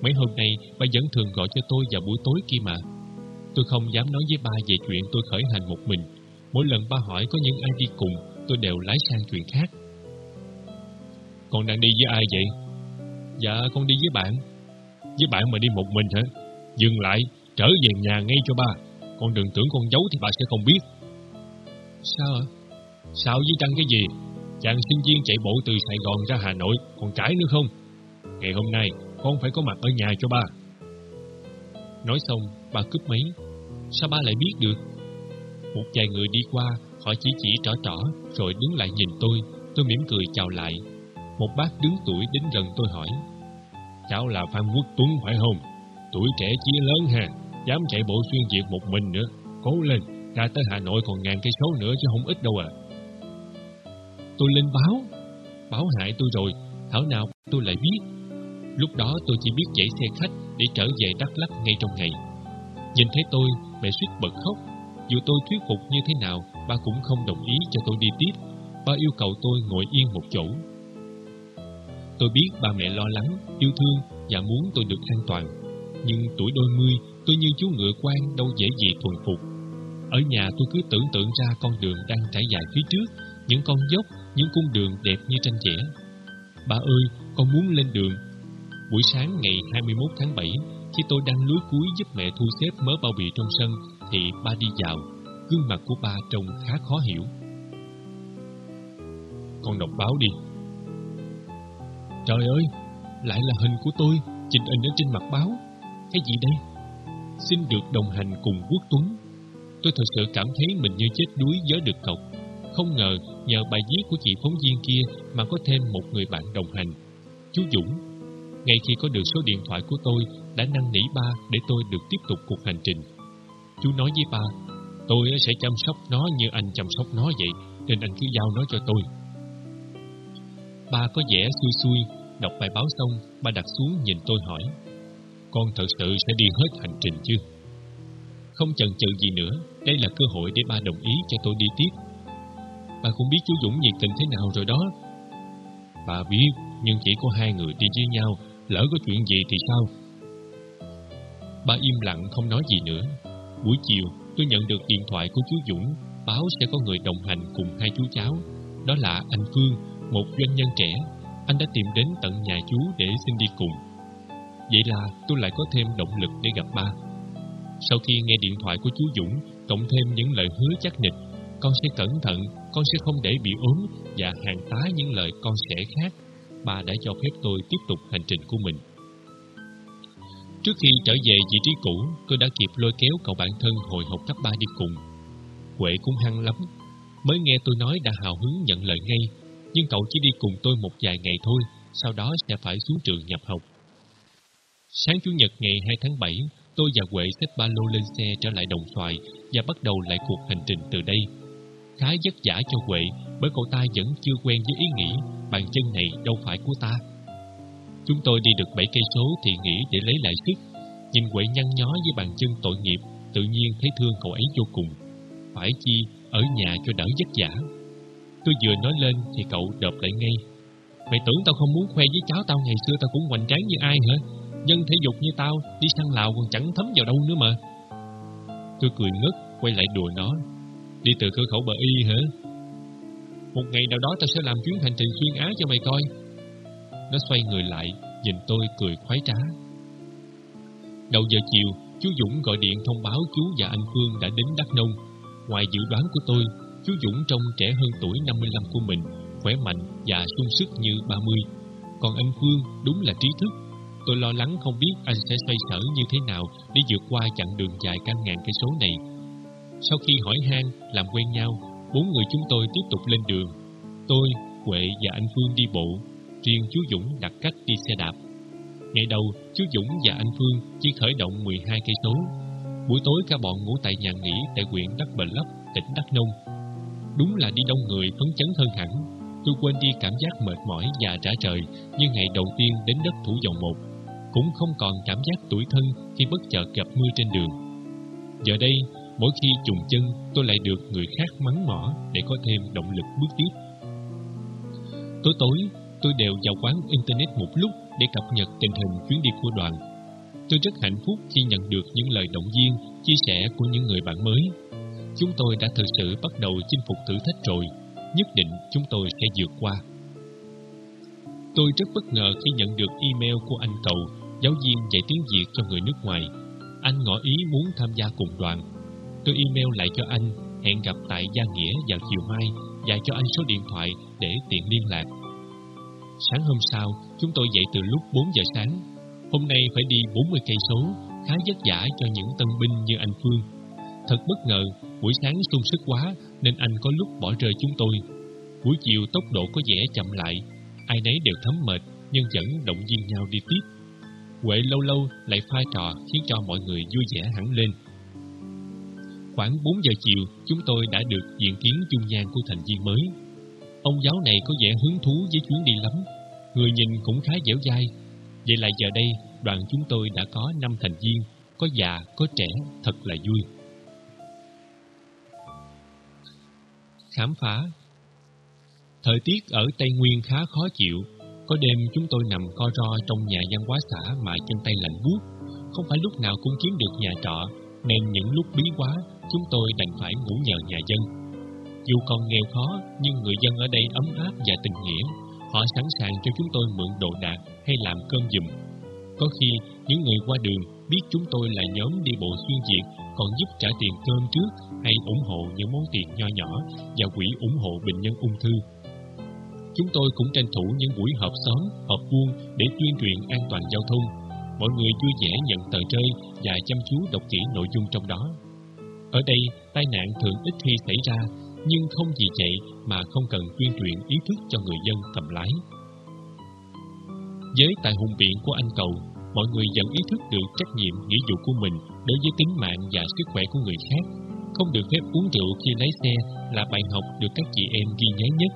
Mấy hôm nay, ba vẫn thường gọi cho tôi vào buổi tối kia mà. Tôi không dám nói với ba về chuyện tôi khởi hành một mình. Mỗi lần ba hỏi có những ai đi cùng, tôi đều lái sang chuyện khác. Con đang đi với ai vậy? Dạ, con đi với bạn. Với bạn mà đi một mình hả? Dừng lại, trở về nhà ngay cho ba. Con đừng tưởng con giấu thì bà sẽ không biết. Sao ạ? Sao với chăng cái gì? Chàng sinh viên chạy bộ từ Sài Gòn ra Hà Nội, còn cãi nữa không? Ngày hôm nay, con phải có mặt ở nhà cho ba. Nói xong, bà cướp máy. Sao ba lại biết được? Một vài người đi qua, họ chỉ chỉ trỏ trỏ, rồi đứng lại nhìn tôi. Tôi mỉm cười chào lại. Một bác đứng tuổi đến gần tôi hỏi. Cháu là Phan Quốc Tuấn phải không? Tuổi trẻ chia lớn ha, dám chạy bộ xuyên Việt một mình nữa. Cố lên, ra tới Hà Nội còn ngàn cây số nữa chứ không ít đâu à. Tôi lên báo, báo hại tôi rồi, thảo nào tôi lại biết. Lúc đó tôi chỉ biết chạy xe khách để trở về Đắk lắc ngay trong ngày. Nhìn thấy tôi, mẹ suýt bật khóc. Dù tôi thuyết phục như thế nào, ba cũng không đồng ý cho tôi đi tiếp. Ba yêu cầu tôi ngồi yên một chỗ. Tôi biết ba mẹ lo lắng, yêu thương và muốn tôi được an toàn. Nhưng tuổi đôi mươi, tôi như chú ngựa quan đâu dễ gì thuần phục. Ở nhà tôi cứ tưởng tượng ra con đường đang trải dài phía trước, những con dốc, những cung đường đẹp như tranh vẽ. Ba ơi, con muốn lên đường. Buổi sáng ngày 21 tháng 7, khi tôi đang lúi cuối giúp mẹ thu xếp mớ bao bì trong sân, thì ba đi vào. Gương mặt của ba trông khá khó hiểu. Con đọc báo đi. Trời ơi, lại là hình của tôi, trình in ở trên mặt báo. Cái gì đây? Xin được đồng hành cùng Quốc Tuấn. Tôi thật sự cảm thấy mình như chết đuối với được cọc. Không ngờ nhờ bài viết của chị phóng viên kia mà có thêm một người bạn đồng hành. Chú Dũng. Ngay khi có được số điện thoại của tôi, đã năn nỉ ba để tôi được tiếp tục cuộc hành trình. Chú nói với ba, tôi sẽ chăm sóc nó như anh chăm sóc nó vậy, nên anh cứ giao nó cho tôi. Ba có vẻ xui xui, đọc bài báo xong, ba đặt xuống nhìn tôi hỏi, con thật sự sẽ đi hết hành trình chứ? Không chần chừ gì nữa, đây là cơ hội để ba đồng ý cho tôi đi tiếp. Bà cũng biết chú Dũng nhiệt tình thế nào rồi đó. Bà biết, nhưng chỉ có hai người đi với nhau, lỡ có chuyện gì thì sao? Ba im lặng không nói gì nữa. Buổi chiều, tôi nhận được điện thoại của chú Dũng, báo sẽ có người đồng hành cùng hai chú cháu. Đó là anh Phương, một doanh nhân trẻ. Anh đã tìm đến tận nhà chú để xin đi cùng. Vậy là tôi lại có thêm động lực để gặp ba. Sau khi nghe điện thoại của chú Dũng, cộng thêm những lời hứa chắc nịch, con sẽ cẩn thận, con sẽ không để bị ốm và hàng tá những lời con sẽ khác. Ba đã cho phép tôi tiếp tục hành trình của mình. Trước khi trở về vị trí cũ, tôi đã kịp lôi kéo cậu bạn thân hồi học cấp 3 đi cùng. Huệ cũng hăng lắm. Mới nghe tôi nói đã hào hứng nhận lời ngay, nhưng cậu chỉ đi cùng tôi một vài ngày thôi, sau đó sẽ phải xuống trường nhập học. Sáng Chủ nhật ngày 2 tháng 7, tôi và Huệ xếp ba lô lên xe trở lại đồng xoài và bắt đầu lại cuộc hành trình từ đây. Khá vất vả cho Huệ bởi cậu ta vẫn chưa quen với ý nghĩ bàn chân này đâu phải của ta. Chúng tôi đi được 7 cây số thì nghỉ để lấy lại sức. Nhìn Huệ nhăn nhó với bàn chân tội nghiệp, tự nhiên thấy thương cậu ấy vô cùng. Phải chi ở nhà cho đỡ vất vả. Tôi vừa nói lên thì cậu đợp lại ngay. Mày tưởng tao không muốn khoe với cháu tao ngày xưa tao cũng hoành tráng như ai hả? Dân thể dục như tao đi sang Lào còn chẳng thấm vào đâu nữa mà. Tôi cười ngất, quay lại đùa nó. Đi từ cửa khẩu bờ y hả? Một ngày nào đó tao sẽ làm chuyến hành trình xuyên Á cho mày coi. Nó xoay người lại, nhìn tôi cười khoái trá. Đầu giờ chiều, chú Dũng gọi điện thông báo chú và anh Phương đã đến Đắk Nông. Ngoài dự đoán của tôi, chú Dũng trông trẻ hơn tuổi 55 của mình, khỏe mạnh và sung sức như 30. Còn anh Phương đúng là trí thức. Tôi lo lắng không biết anh sẽ xoay sở như thế nào để vượt qua chặng đường dài cả ngàn cây số này. Sau khi hỏi han, làm quen nhau, bốn người chúng tôi tiếp tục lên đường. Tôi, Huệ và anh Phương đi bộ, riêng chú Dũng đặt cách đi xe đạp. Ngày đầu, chú Dũng và anh Phương chỉ khởi động 12 cây số. Buổi tối cả bọn ngủ tại nhà nghỉ tại huyện Đắk Bờ Lấp, tỉnh Đắk Nông. Đúng là đi đông người phấn chấn hơn hẳn. Tôi quên đi cảm giác mệt mỏi và trả trời như ngày đầu tiên đến đất Thủ Dầu Một. Cũng không còn cảm giác tuổi thân khi bất chợt gặp mưa trên đường. Giờ đây, mỗi khi trùng chân, tôi lại được người khác mắng mỏ để có thêm động lực bước tiếp. Tối tối, tôi đều vào quán Internet một lúc để cập nhật tình hình chuyến đi của đoàn. Tôi rất hạnh phúc khi nhận được những lời động viên, chia sẻ của những người bạn mới. Chúng tôi đã thực sự bắt đầu chinh phục thử thách rồi, nhất định chúng tôi sẽ vượt qua. Tôi rất bất ngờ khi nhận được email của anh cậu giáo viên dạy tiếng Việt cho người nước ngoài. Anh ngỏ ý muốn tham gia cùng đoàn. Tôi email lại cho anh, hẹn gặp tại Gia Nghĩa vào chiều mai và cho anh số điện thoại để tiện liên lạc. Sáng hôm sau, chúng tôi dậy từ lúc 4 giờ sáng. Hôm nay phải đi 40 cây số, khá vất vả cho những tân binh như anh Phương. Thật bất ngờ, buổi sáng sung sức quá nên anh có lúc bỏ rơi chúng tôi. Buổi chiều tốc độ có vẻ chậm lại, ai nấy đều thấm mệt nhưng vẫn động viên nhau đi tiếp. Huệ lâu lâu lại pha trò khiến cho mọi người vui vẻ hẳn lên. Khoảng 4 giờ chiều, chúng tôi đã được diện kiến chung nhan của thành viên mới. Ông giáo này có vẻ hứng thú với chuyến đi lắm, người nhìn cũng khá dẻo dai. Vậy là giờ đây, đoàn chúng tôi đã có 5 thành viên, có già, có trẻ, thật là vui. Khám phá Thời tiết ở Tây Nguyên khá khó chịu, có đêm chúng tôi nằm co ro trong nhà văn hóa xã mà chân tay lạnh buốt. Không phải lúc nào cũng kiếm được nhà trọ, nên những lúc bí quá, chúng tôi đành phải ngủ nhờ nhà dân. Dù còn nghèo khó, nhưng người dân ở đây ấm áp và tình nghĩa. Họ sẵn sàng cho chúng tôi mượn đồ đạc hay làm cơm giùm. Có khi, những người qua đường biết chúng tôi là nhóm đi bộ xuyên việt còn giúp trả tiền cơm trước hay ủng hộ những món tiền nho nhỏ và quỹ ủng hộ bệnh nhân ung thư. Chúng tôi cũng tranh thủ những buổi họp xóm, họp buôn để tuyên truyền an toàn giao thông. Mọi người vui vẻ nhận tờ rơi và chăm chú đọc kỹ nội dung trong đó. Ở đây, tai nạn thường ít khi xảy ra, nhưng không vì vậy mà không cần tuyên truyền ý thức cho người dân cầm lái. Với tài hùng biện của anh Cầu, mọi người dần ý thức được trách nhiệm nghĩa vụ của mình đối với tính mạng và sức khỏe của người khác. Không được phép uống rượu khi lái xe là bài học được các chị em ghi nhớ nhất.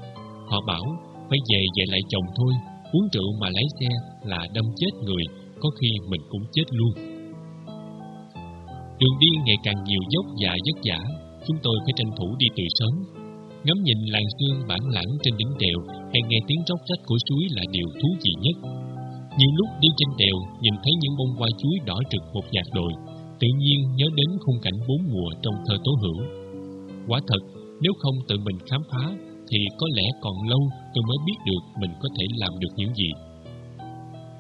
Họ bảo, phải về dạy lại chồng thôi, uống rượu mà lái xe là đâm chết người, có khi mình cũng chết luôn. Đường đi ngày càng nhiều dốc và vất vả, chúng tôi phải tranh thủ đi từ sớm. Ngắm nhìn làng sương bản lãng trên đỉnh đèo hay nghe tiếng róc rách của suối là điều thú vị nhất. Nhiều lúc đi trên đèo nhìn thấy những bông hoa chuối đỏ trực một dạt đồi, tự nhiên nhớ đến khung cảnh bốn mùa trong thơ tố hữu. Quả thật, nếu không tự mình khám phá, thì có lẽ còn lâu tôi mới biết được mình có thể làm được những gì.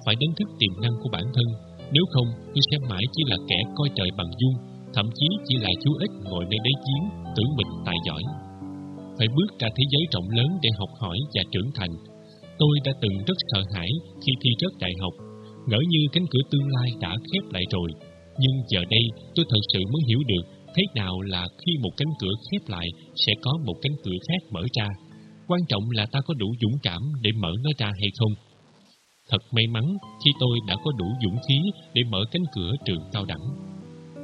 Phải đánh thức tiềm năng của bản thân, nếu không tôi sẽ mãi chỉ là kẻ coi trời bằng dung, thậm chí chỉ là chú ích ngồi nơi đáy giếng, tưởng mình tài giỏi. Phải bước ra thế giới rộng lớn để học hỏi và trưởng thành. Tôi đã từng rất sợ hãi khi thi rớt đại học, ngỡ như cánh cửa tương lai đã khép lại rồi. Nhưng giờ đây tôi thật sự mới hiểu được thế nào là khi một cánh cửa khép lại sẽ có một cánh cửa khác mở ra. Quan trọng là ta có đủ dũng cảm để mở nó ra hay không. Thật may mắn khi tôi đã có đủ dũng khí để mở cánh cửa trường cao đẳng.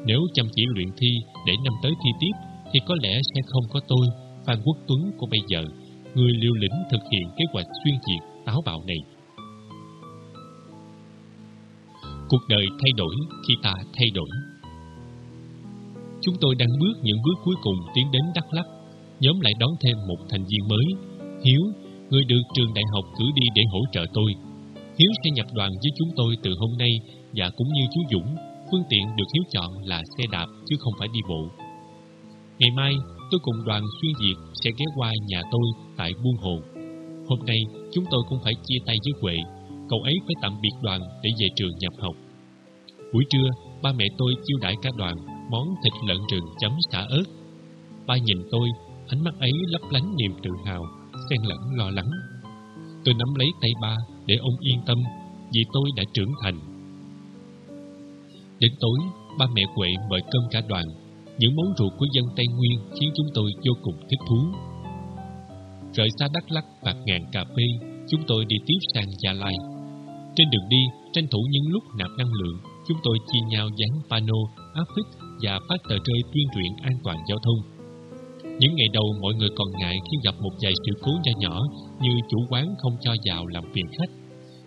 Nếu chăm chỉ luyện thi để năm tới thi tiếp thì có lẽ sẽ không có tôi, Phan Quốc Tuấn của bây giờ, người liều lĩnh thực hiện kế hoạch xuyên việt táo bạo này. Cuộc đời thay đổi khi ta thay đổi. Chúng tôi đang bước những bước cuối cùng tiến đến Đắk Lắk. Nhóm lại đón thêm một thành viên mới, Hiếu, người được trường đại học cử đi để hỗ trợ tôi. Hiếu sẽ nhập đoàn với chúng tôi từ hôm nay và cũng như chú Dũng, phương tiện được Hiếu chọn là xe đạp chứ không phải đi bộ. Ngày mai, tôi cùng đoàn xuyên Việt sẽ ghé qua nhà tôi tại Buôn Hồ. Hôm nay, chúng tôi cũng phải chia tay với Huệ. Cậu ấy phải tạm biệt đoàn để về trường nhập học. Buổi trưa, ba mẹ tôi chiêu đãi cả đoàn món thịt lợn rừng chấm xả ớt. Ba nhìn tôi, ánh mắt ấy lấp lánh niềm tự hào, xen lẫn lo lắng. Tôi nắm lấy tay ba để ông yên tâm vì tôi đã trưởng thành. Đến tối, ba mẹ Huệ mời cơm cả đoàn. Những món ruột của dân Tây Nguyên khiến chúng tôi vô cùng thích thú. Rời xa Đắk Lắk bạc ngàn cà phê, chúng tôi đi tiếp sang Gia Lai. Trên đường đi, tranh thủ những lúc nạp năng lượng, chúng tôi chia nhau dán pano, áp phích và phát tờ rơi tuyên truyền an toàn giao thông. Những ngày đầu mọi người còn ngại khi gặp một vài sự cố nhỏ nhỏ như chủ quán không cho vào làm phiền khách.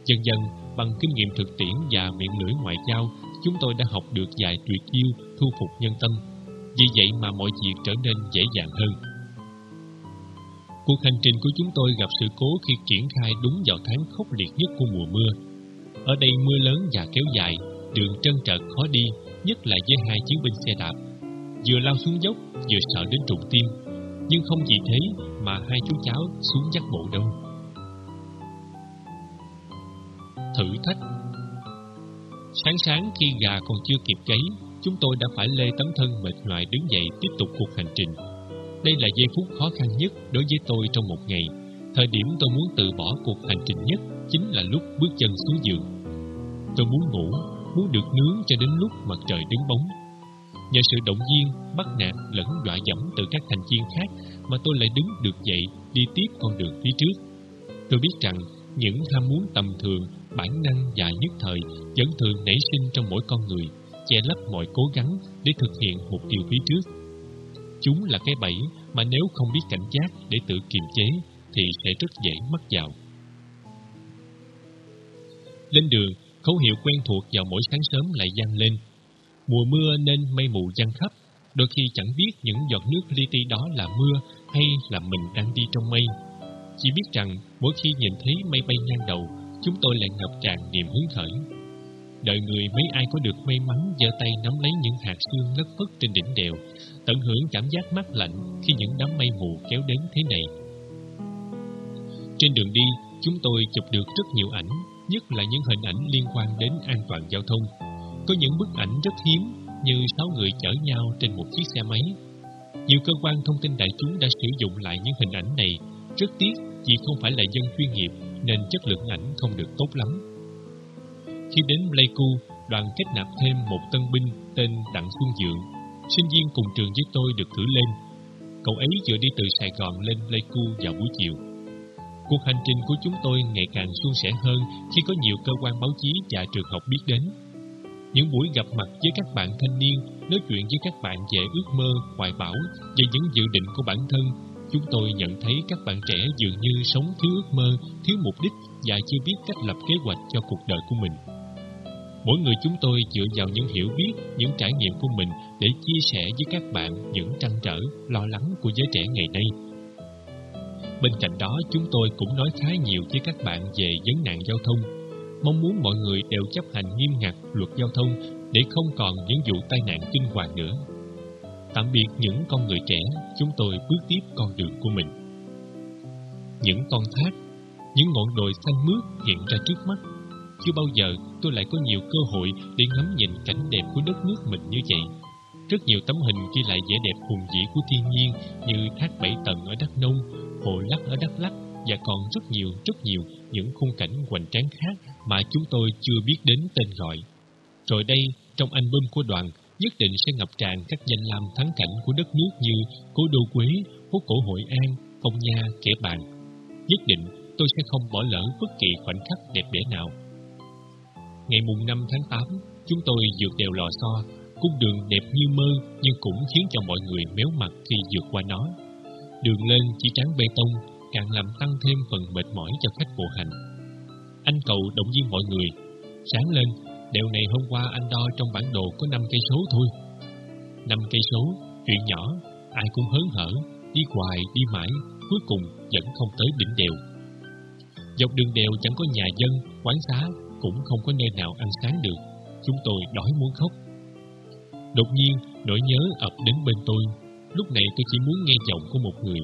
Dần dần, bằng kinh nghiệm thực tiễn và miệng lưỡi ngoại giao, chúng tôi đã học được vài tuyệt chiêu thu phục nhân tâm. Vì vậy mà mọi việc trở nên dễ dàng hơn. Cuộc hành trình của chúng tôi gặp sự cố khi triển khai đúng vào tháng khốc liệt nhất của mùa mưa. Ở đây mưa lớn và kéo dài, đường trơn trợt khó đi, nhất là với hai chiến binh xe đạp. Vừa lao xuống dốc, vừa sợ đến trụng tim, nhưng không vì thế mà hai chú cháu xuống giác bộ đâu. Thử thách Sáng sáng khi gà còn chưa kịp cấy chúng tôi đã phải lê tấm thân mệt nhoài đứng dậy tiếp tục cuộc hành trình. Đây là giây phút khó khăn nhất đối với tôi trong một ngày. Thời điểm tôi muốn từ bỏ cuộc hành trình nhất chính là lúc bước chân xuống giường. Tôi muốn ngủ, muốn được nướng cho đến lúc mặt trời đứng bóng. Nhờ sự động viên, bắt nạt lẫn dọa dẫm từ các thành viên khác mà tôi lại đứng được dậy đi tiếp con đường phía trước. Tôi biết rằng những ham muốn tầm thường, bản năng và nhất thời vẫn thường nảy sinh trong mỗi con người, che lấp mọi cố gắng để thực hiện mục tiêu phía trước. Chúng là cái bẫy mà nếu không biết cảnh giác để tự kiềm chế thì sẽ rất dễ mắc vào. Lên đường, khẩu hiệu quen thuộc vào mỗi sáng sớm lại vang lên. Mùa mưa nên mây mù giăng khắp, đôi khi chẳng biết những giọt nước li ti đó là mưa hay là mình đang đi trong mây. Chỉ biết rằng mỗi khi nhìn thấy mây bay ngang đầu, chúng tôi lại ngập tràn niềm hứng khởi. Đợi người mấy ai có được may mắn giơ tay nắm lấy những hạt sương lất phất trên đỉnh đèo, tận hưởng cảm giác mát lạnh khi những đám mây mù kéo đến thế này. Trên đường đi, chúng tôi chụp được rất nhiều ảnh, nhất là những hình ảnh liên quan đến an toàn giao thông. Có những bức ảnh rất hiếm như sáu người chở nhau trên một chiếc xe máy. Nhiều cơ quan thông tin đại chúng đã sử dụng lại những hình ảnh này, rất tiếc vì không phải là dân chuyên nghiệp nên chất lượng ảnh không được tốt lắm. Khi đến Pleiku, đoàn kết nạp thêm một tân binh tên Đặng Xuân Dượng sinh viên cùng trường với tôi được cử lên. Cậu ấy vừa đi từ Sài Gòn lên Pleiku vào buổi chiều. Cuộc hành trình của chúng tôi ngày càng suôn sẻ hơn khi có nhiều cơ quan báo chí và trường học biết đến. Những buổi gặp mặt với các bạn thanh niên, nói chuyện với các bạn về ước mơ, hoài bão và những dự định của bản thân, chúng tôi nhận thấy các bạn trẻ dường như sống thiếu ước mơ, thiếu mục đích và chưa biết cách lập kế hoạch cho cuộc đời của mình. Mỗi người chúng tôi dựa vào những hiểu biết, những trải nghiệm của mình để chia sẻ với các bạn những trăn trở, lo lắng của giới trẻ ngày nay. Bên cạnh đó, chúng tôi cũng nói khá nhiều với các bạn về vấn nạn giao thông, mong muốn mọi người đều chấp hành nghiêm ngặt luật giao thông để không còn những vụ tai nạn kinh hoàng nữa. Tạm biệt những con người trẻ, chúng tôi bước tiếp con đường của mình. Những con thác, những ngọn đồi xanh mướt hiện ra trước mắt chưa bao giờ tôi lại có nhiều cơ hội để ngắm nhìn cảnh đẹp của đất nước mình như vậy. Rất nhiều tấm hình ghi lại vẻ đẹp hùng vĩ của thiên nhiên như thác bảy tầng ở Đắk Nông, hồ lắc ở Đắk Lắk và còn rất nhiều, rất nhiều những khung cảnh hoành tráng khác mà chúng tôi chưa biết đến tên gọi. Rồi đây, trong album của đoàn, nhất định sẽ ngập tràn các danh lam thắng cảnh của đất nước như Cố Đô Quế, Phố Cổ Hội An, Phong Nha, Kẻ Bàn. Nhất định tôi sẽ không bỏ lỡ bất kỳ khoảnh khắc đẹp đẽ nào. Ngày mùng 5 tháng 8, chúng tôi vượt đèo Lò Xo, cung đường đẹp như mơ nhưng cũng khiến cho mọi người méo mặt khi vượt qua nó. Đường lên chỉ trắng bê tông, càng làm tăng thêm phần mệt mỏi cho khách bộ hành. Anh cậu động viên mọi người, sáng lên, đèo này hôm qua anh đo trong bản đồ có 5 cây số thôi. 5 cây số, chuyện nhỏ, ai cũng hớn hở, đi hoài, đi mãi, cuối cùng vẫn không tới đỉnh đèo. Dọc đường đèo chẳng có nhà dân, quán xá cũng không có nơi nào ăn sáng được. Chúng tôi đói muốn khóc. Đột nhiên, nỗi nhớ ập đến bên tôi. Lúc này tôi chỉ muốn nghe giọng của một người.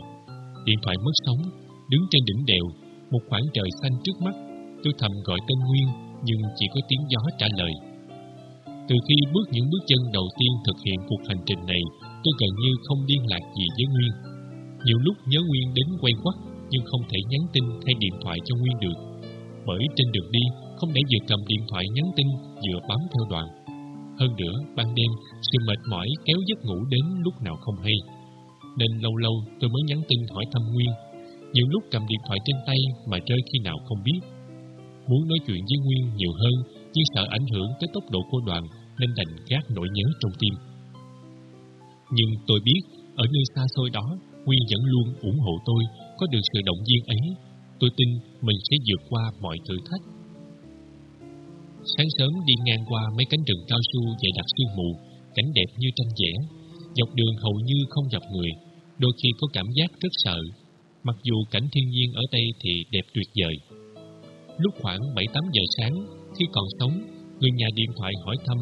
Điện thoại mất sóng, đứng trên đỉnh đèo, một khoảng trời xanh trước mắt. Tôi thầm gọi tên Nguyên, nhưng chỉ có tiếng gió trả lời. Từ khi bước những bước chân đầu tiên thực hiện cuộc hành trình này, tôi gần như không liên lạc gì với Nguyên. Nhiều lúc nhớ Nguyên đến quay quắt, nhưng không thể nhắn tin hay điện thoại cho Nguyên được. Bởi trên đường đi, không để vừa cầm điện thoại nhắn tin, vừa bám theo đoàn. Hơn nữa, ban đêm, sự mệt mỏi kéo giấc ngủ đến lúc nào không hay. Nên lâu lâu tôi mới nhắn tin hỏi thăm Nguyên. Nhiều lúc cầm điện thoại trên tay mà rơi khi nào không biết. Muốn nói chuyện với Nguyên nhiều hơn, nhưng sợ ảnh hưởng tới tốc độ của đoàn nên đành gác nỗi nhớ trong tim. Nhưng tôi biết, ở nơi xa xôi đó, Nguyên vẫn luôn ủng hộ tôi, có được sự động viên ấy. Tôi tin mình sẽ vượt qua mọi thử thách. Sáng sớm đi ngang qua mấy cánh rừng cao su dày đặc sương mù, cảnh đẹp như tranh vẽ. Dọc đường hầu như không gặp người, đôi khi có cảm giác rất sợ. Mặc dù cảnh thiên nhiên ở đây thì đẹp tuyệt vời. Lúc khoảng 7-8 giờ sáng, khi còn sống, người nhà điện thoại hỏi thăm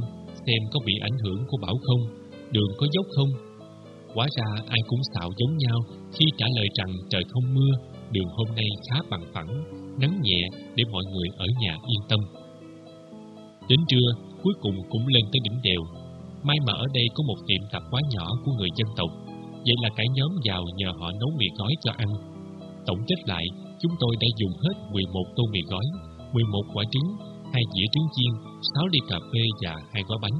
xem có bị ảnh hưởng của bão không, đường có dốc không. Quá ra ai cũng xạo giống nhau khi trả lời rằng trời không mưa, đường hôm nay khá bằng phẳng, nắng nhẹ để mọi người ở nhà yên tâm. Đến trưa, cuối cùng cũng lên tới đỉnh đèo. May mà ở đây có một tiệm tạp hóa nhỏ của người dân tộc, vậy là cả nhóm vào nhờ họ nấu mì gói cho ăn. Tổng kết lại, chúng tôi đã dùng hết 11 tô mì gói, 11 quả trứng, hai dĩa trứng chiên, 6 ly cà phê và hai gói bánh.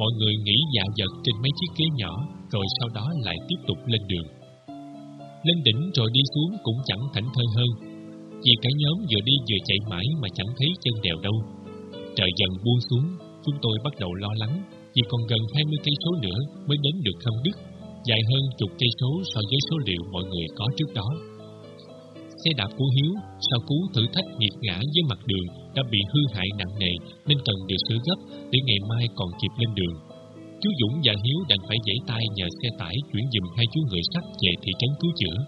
Mọi người nghỉ dạ dật trên mấy chiếc ghế nhỏ, rồi sau đó lại tiếp tục lên đường. Lên đỉnh rồi đi xuống cũng chẳng thảnh thơi hơn, vì cả nhóm vừa đi vừa chạy mãi mà chẳng thấy chân đèo đâu. Trời dần buông xuống, chúng tôi bắt đầu lo lắng, vì còn gần 20 cây số nữa mới đến được Khâm Đức, dài hơn chục cây số so với số liệu mọi người có trước đó. Xe đạp của Hiếu sau cú thử thách nghiệt ngã với mặt đường đã bị hư hại nặng nề nên cần được sửa gấp để ngày mai còn kịp lên đường. Chú Dũng và Hiếu đành phải giãy tay nhờ xe tải chuyển dùm hai chú người sắt về thị trấn cứu chữa.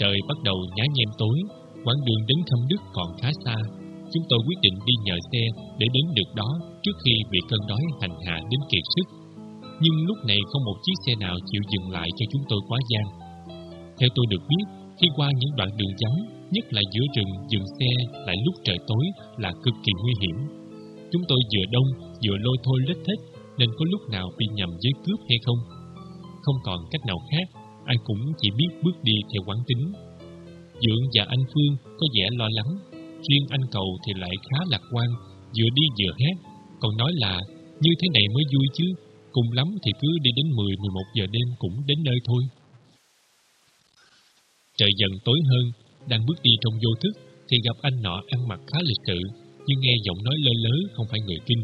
Trời bắt đầu nhá nhem tối, quãng đường đến Khâm Đức còn khá xa. Chúng tôi quyết định đi nhờ xe để đến được đó trước khi bị cơn đói hành hạ đến kiệt sức. Nhưng lúc này không một chiếc xe nào chịu dừng lại cho chúng tôi quá gian. Theo tôi được biết, khi qua những đoạn đường vắng, nhất là giữa rừng dừng xe lại lúc trời tối là cực kỳ nguy hiểm. Chúng tôi vừa đông vừa lôi thôi lết thết nên có lúc nào bị nhầm với cướp hay không. Không còn cách nào khác, ai cũng chỉ biết bước đi theo quán tính. Dượng và anh Phương có vẻ lo lắng, riêng anh Cầu thì lại khá lạc quan, vừa đi vừa hát, còn nói là như thế này mới vui chứ, cùng lắm thì cứ đi đến 10-11 giờ đêm cũng đến nơi thôi. Trời dần tối hơn, đang bước đi trong vô thức thì gặp anh nọ ăn mặc khá lịch sự, nhưng nghe giọng nói lơ lớ không phải người kinh.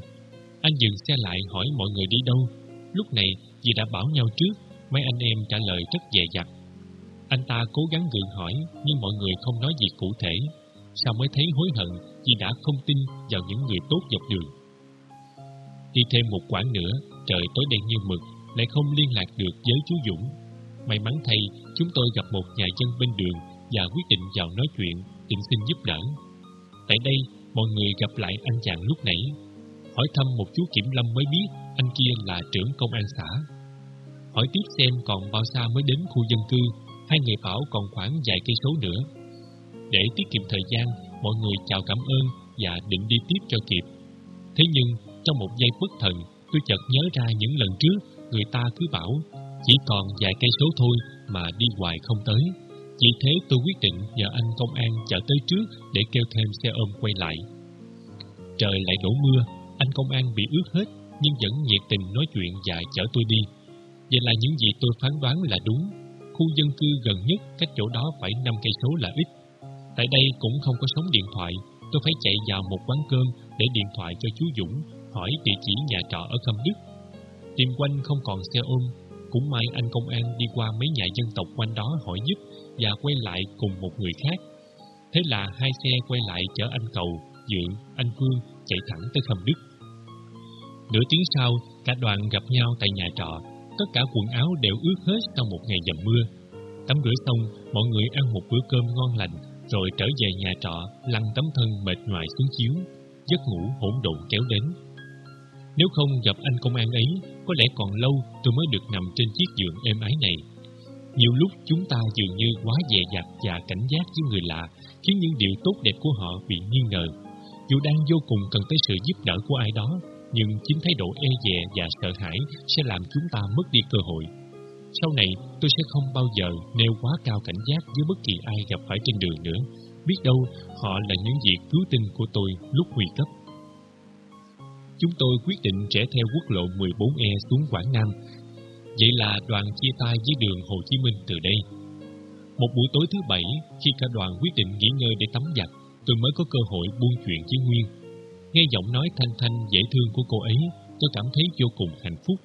Anh dừng xe lại hỏi mọi người đi đâu. Lúc này vì đã bảo nhau trước, mấy anh em trả lời rất dè dặt. Anh ta cố gắng gượng hỏi, nhưng mọi người không nói gì cụ thể. Sao mới thấy hối hận vì đã không tin vào những người tốt dọc đường. Đi thêm một quãng nữa, trời tối đen như mực, lại không liên lạc được với chú Dũng. May mắn thay, chúng tôi gặp một nhà dân bên đường và quyết định vào nói chuyện, định xin giúp đỡ. Tại đây, mọi người gặp lại anh chàng lúc nãy. Hỏi thăm một chú Kiểm Lâm mới biết anh kia là trưởng công an xã. Hỏi tiếp xem còn bao xa mới đến khu dân cư, hai người bảo còn khoảng vài cây số nữa. Để tiết kiệm thời gian, mọi người chào cảm ơn và định đi tiếp cho kịp. Thế nhưng, trong một giây bất thần, tôi chợt nhớ ra những lần trước người ta cứ bảo chỉ còn vài cây số thôi mà đi hoài không tới. Vì thế tôi quyết định nhờ anh công an chở tới trước để kêu thêm xe ôm quay lại. Trời lại đổ mưa, anh công an bị ướt hết nhưng vẫn nhiệt tình nói chuyện và chở tôi đi. Vậy là những gì tôi phán đoán là đúng. Khu dân cư gần nhất cách chỗ đó phải 5 cây số là ít. Tại đây cũng không có sóng điện thoại, tôi phải chạy vào một quán cơm để điện thoại cho chú Dũng hỏi địa chỉ nhà trọ ở Khâm Đức. Tìm quanh không còn xe ôm, cũng may anh công an đi qua mấy nhà dân tộc quanh đó hỏi giúp và quay lại cùng một người khác. Thế là hai xe quay lại chở anh Cầu, Dượng, anh Phương chạy thẳng tới Khâm Đức. Nửa tiếng sau, cả đoàn gặp nhau tại nhà trọ, tất cả quần áo đều ướt hết sau một ngày dầm mưa. Tắm rửa xong, mọi người ăn một bữa cơm ngon lành, rồi trở về nhà trọ, lăn tấm thân mệt nhoài xuống chiếu, giấc ngủ hỗn độn kéo đến. Nếu không gặp anh công an ấy, có lẽ còn lâu tôi mới được nằm trên chiếc giường êm ái này. Nhiều lúc chúng ta dường như quá dè dặt và cảnh giác với người lạ, khiến những điều tốt đẹp của họ bị nghi ngờ. Dù đang vô cùng cần tới sự giúp đỡ của ai đó, nhưng chính thái độ e dè và sợ hãi sẽ làm chúng ta mất đi cơ hội. Sau này, tôi sẽ không bao giờ nêu quá cao cảnh giác với bất kỳ ai gặp phải trên đường nữa. Biết đâu, họ là những việc cứu tinh của tôi lúc nguy cấp. Chúng tôi quyết định rẽ theo quốc lộ 14E xuống Quảng Nam. Vậy là đoàn chia tay với đường Hồ Chí Minh từ đây. Một buổi tối thứ bảy, khi cả đoàn quyết định nghỉ ngơi để tắm giặt, tôi mới có cơ hội buôn chuyện với Nguyên. Nghe giọng nói thanh thanh dễ thương của cô ấy, tôi cảm thấy vô cùng hạnh phúc.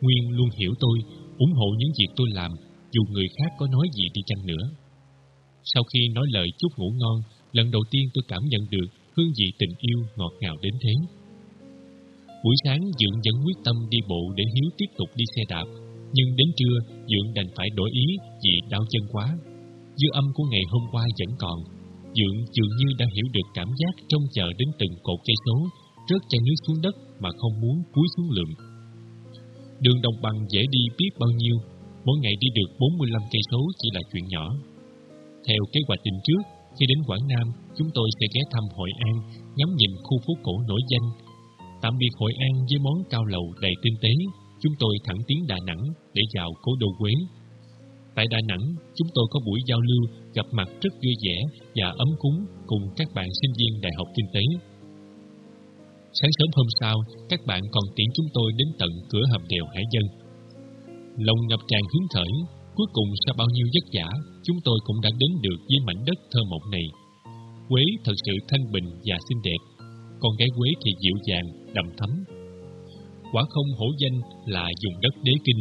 Nguyên luôn hiểu tôi, ủng hộ những việc tôi làm, dù người khác có nói gì đi chăng nữa. Sau khi nói lời chúc ngủ ngon, lần đầu tiên tôi cảm nhận được hương vị tình yêu ngọt ngào đến thế. Buổi sáng Dượng vẫn quyết tâm đi bộ để Hiếu tiếp tục đi xe đạp, nhưng đến trưa Dượng đành phải đổi ý vì đau chân quá. Dư âm của ngày hôm qua vẫn còn. Dượng dường như đã hiểu được cảm giác trông chờ đến từng cột cây số, rớt chai nước xuống đất mà không muốn cúi xuống lượm. Đường đồng bằng dễ đi biết bao nhiêu, mỗi ngày đi được 45 cây số chỉ là chuyện nhỏ. Theo kế hoạch định trước, khi đến Quảng Nam, chúng tôi sẽ ghé thăm Hội An, ngắm nhìn khu phố cổ nổi danh. Tạm biệt Hội An với món cao lầu đầy tinh tế, chúng tôi thẳng tiến Đà Nẵng để vào cố đô Quế. Tại Đà Nẵng, chúng tôi có buổi giao lưu, gặp mặt rất vui vẻ và ấm cúng cùng các bạn sinh viên Đại học Kinh tế. Sáng sớm hôm sau, các bạn còn tiễn chúng tôi đến tận cửa hầm đèo Hải Dân. Lòng ngập tràn hứng khởi, cuối cùng sau bao nhiêu vất vả, chúng tôi cũng đã đến được với mảnh đất thơ mộng này. Quế thật sự thanh bình và xinh đẹp, con gái Quế thì dịu dàng, đầm thấm. Quả không hổ danh là dùng đất đế kinh.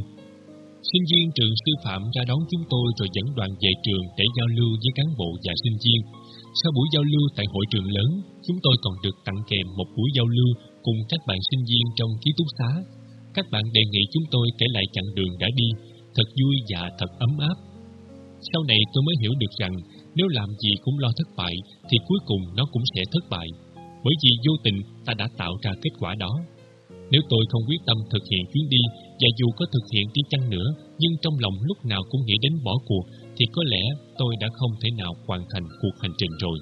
Sinh viên trường sư phạm ra đón chúng tôi rồi dẫn đoàn về trường để giao lưu với cán bộ và sinh viên. Sau buổi giao lưu tại hội trường lớn, chúng tôi còn được tặng kèm một buổi giao lưu cùng các bạn sinh viên trong ký túc xá. Các bạn đề nghị chúng tôi kể lại chặng đường đã đi, thật vui và thật ấm áp. Sau này tôi mới hiểu được rằng nếu làm gì cũng lo thất bại thì cuối cùng nó cũng sẽ thất bại. Bởi vì vô tình ta đã tạo ra kết quả đó. Nếu tôi không quyết tâm thực hiện chuyến đi và dù có thực hiện đi chăng nữa nhưng trong lòng lúc nào cũng nghĩ đến bỏ cuộc thì có lẽ tôi đã không thể nào hoàn thành cuộc hành trình rồi.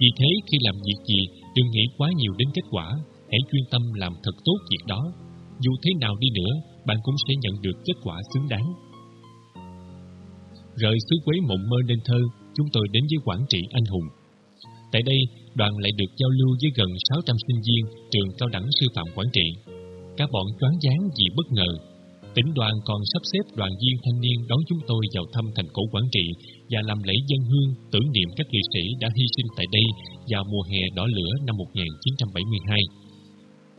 Vì thế khi làm việc gì đừng nghĩ quá nhiều đến kết quả, hãy chuyên tâm làm thật tốt việc đó. Dù thế nào đi nữa, bạn cũng sẽ nhận được kết quả xứng đáng. Rời xứ Quế mộng mơ nên thơ, chúng tôi đến với Quảng Trị Anh Hùng. Tại đây, đoàn lại được giao lưu với gần 600 sinh viên trường cao đẳng sư phạm Quảng Trị. Cả bọn choáng váng vì bất ngờ. Tỉnh đoàn còn sắp xếp đoàn viên thanh niên đón chúng tôi vào thăm thành cổ Quảng Trị và làm lễ dân hương, tưởng niệm các liệt sĩ đã hy sinh tại đây vào mùa hè đỏ lửa năm 1972.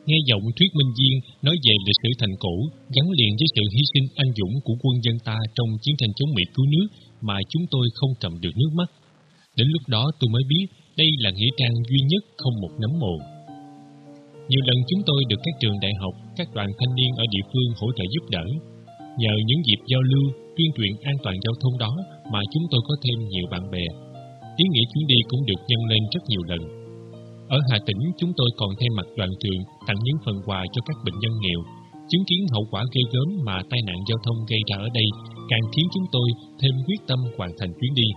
Nghe giọng thuyết minh viên nói về lịch sử thành cổ, gắn liền với sự hy sinh anh dũng của quân dân ta trong chiến tranh chống Mỹ cứu nước mà chúng tôi không cầm được nước mắt. Đến lúc đó tôi mới biết đây là nghĩa trang duy nhất không một nấm mồ. Nhiều lần chúng tôi được các trường đại học, các đoàn thanh niên ở địa phương hỗ trợ giúp đỡ. Nhờ những dịp giao lưu, tuyên truyền an toàn giao thông đó mà chúng tôi có thêm nhiều bạn bè. Ý nghĩa chuyến đi cũng được nhân lên rất nhiều lần. Ở Hà Tĩnh, chúng tôi còn thay mặt đoàn trường tặng những phần quà cho các bệnh nhân nghèo. Chứng kiến hậu quả gây gớm mà tai nạn giao thông gây ra ở đây càng khiến chúng tôi thêm quyết tâm hoàn thành chuyến đi.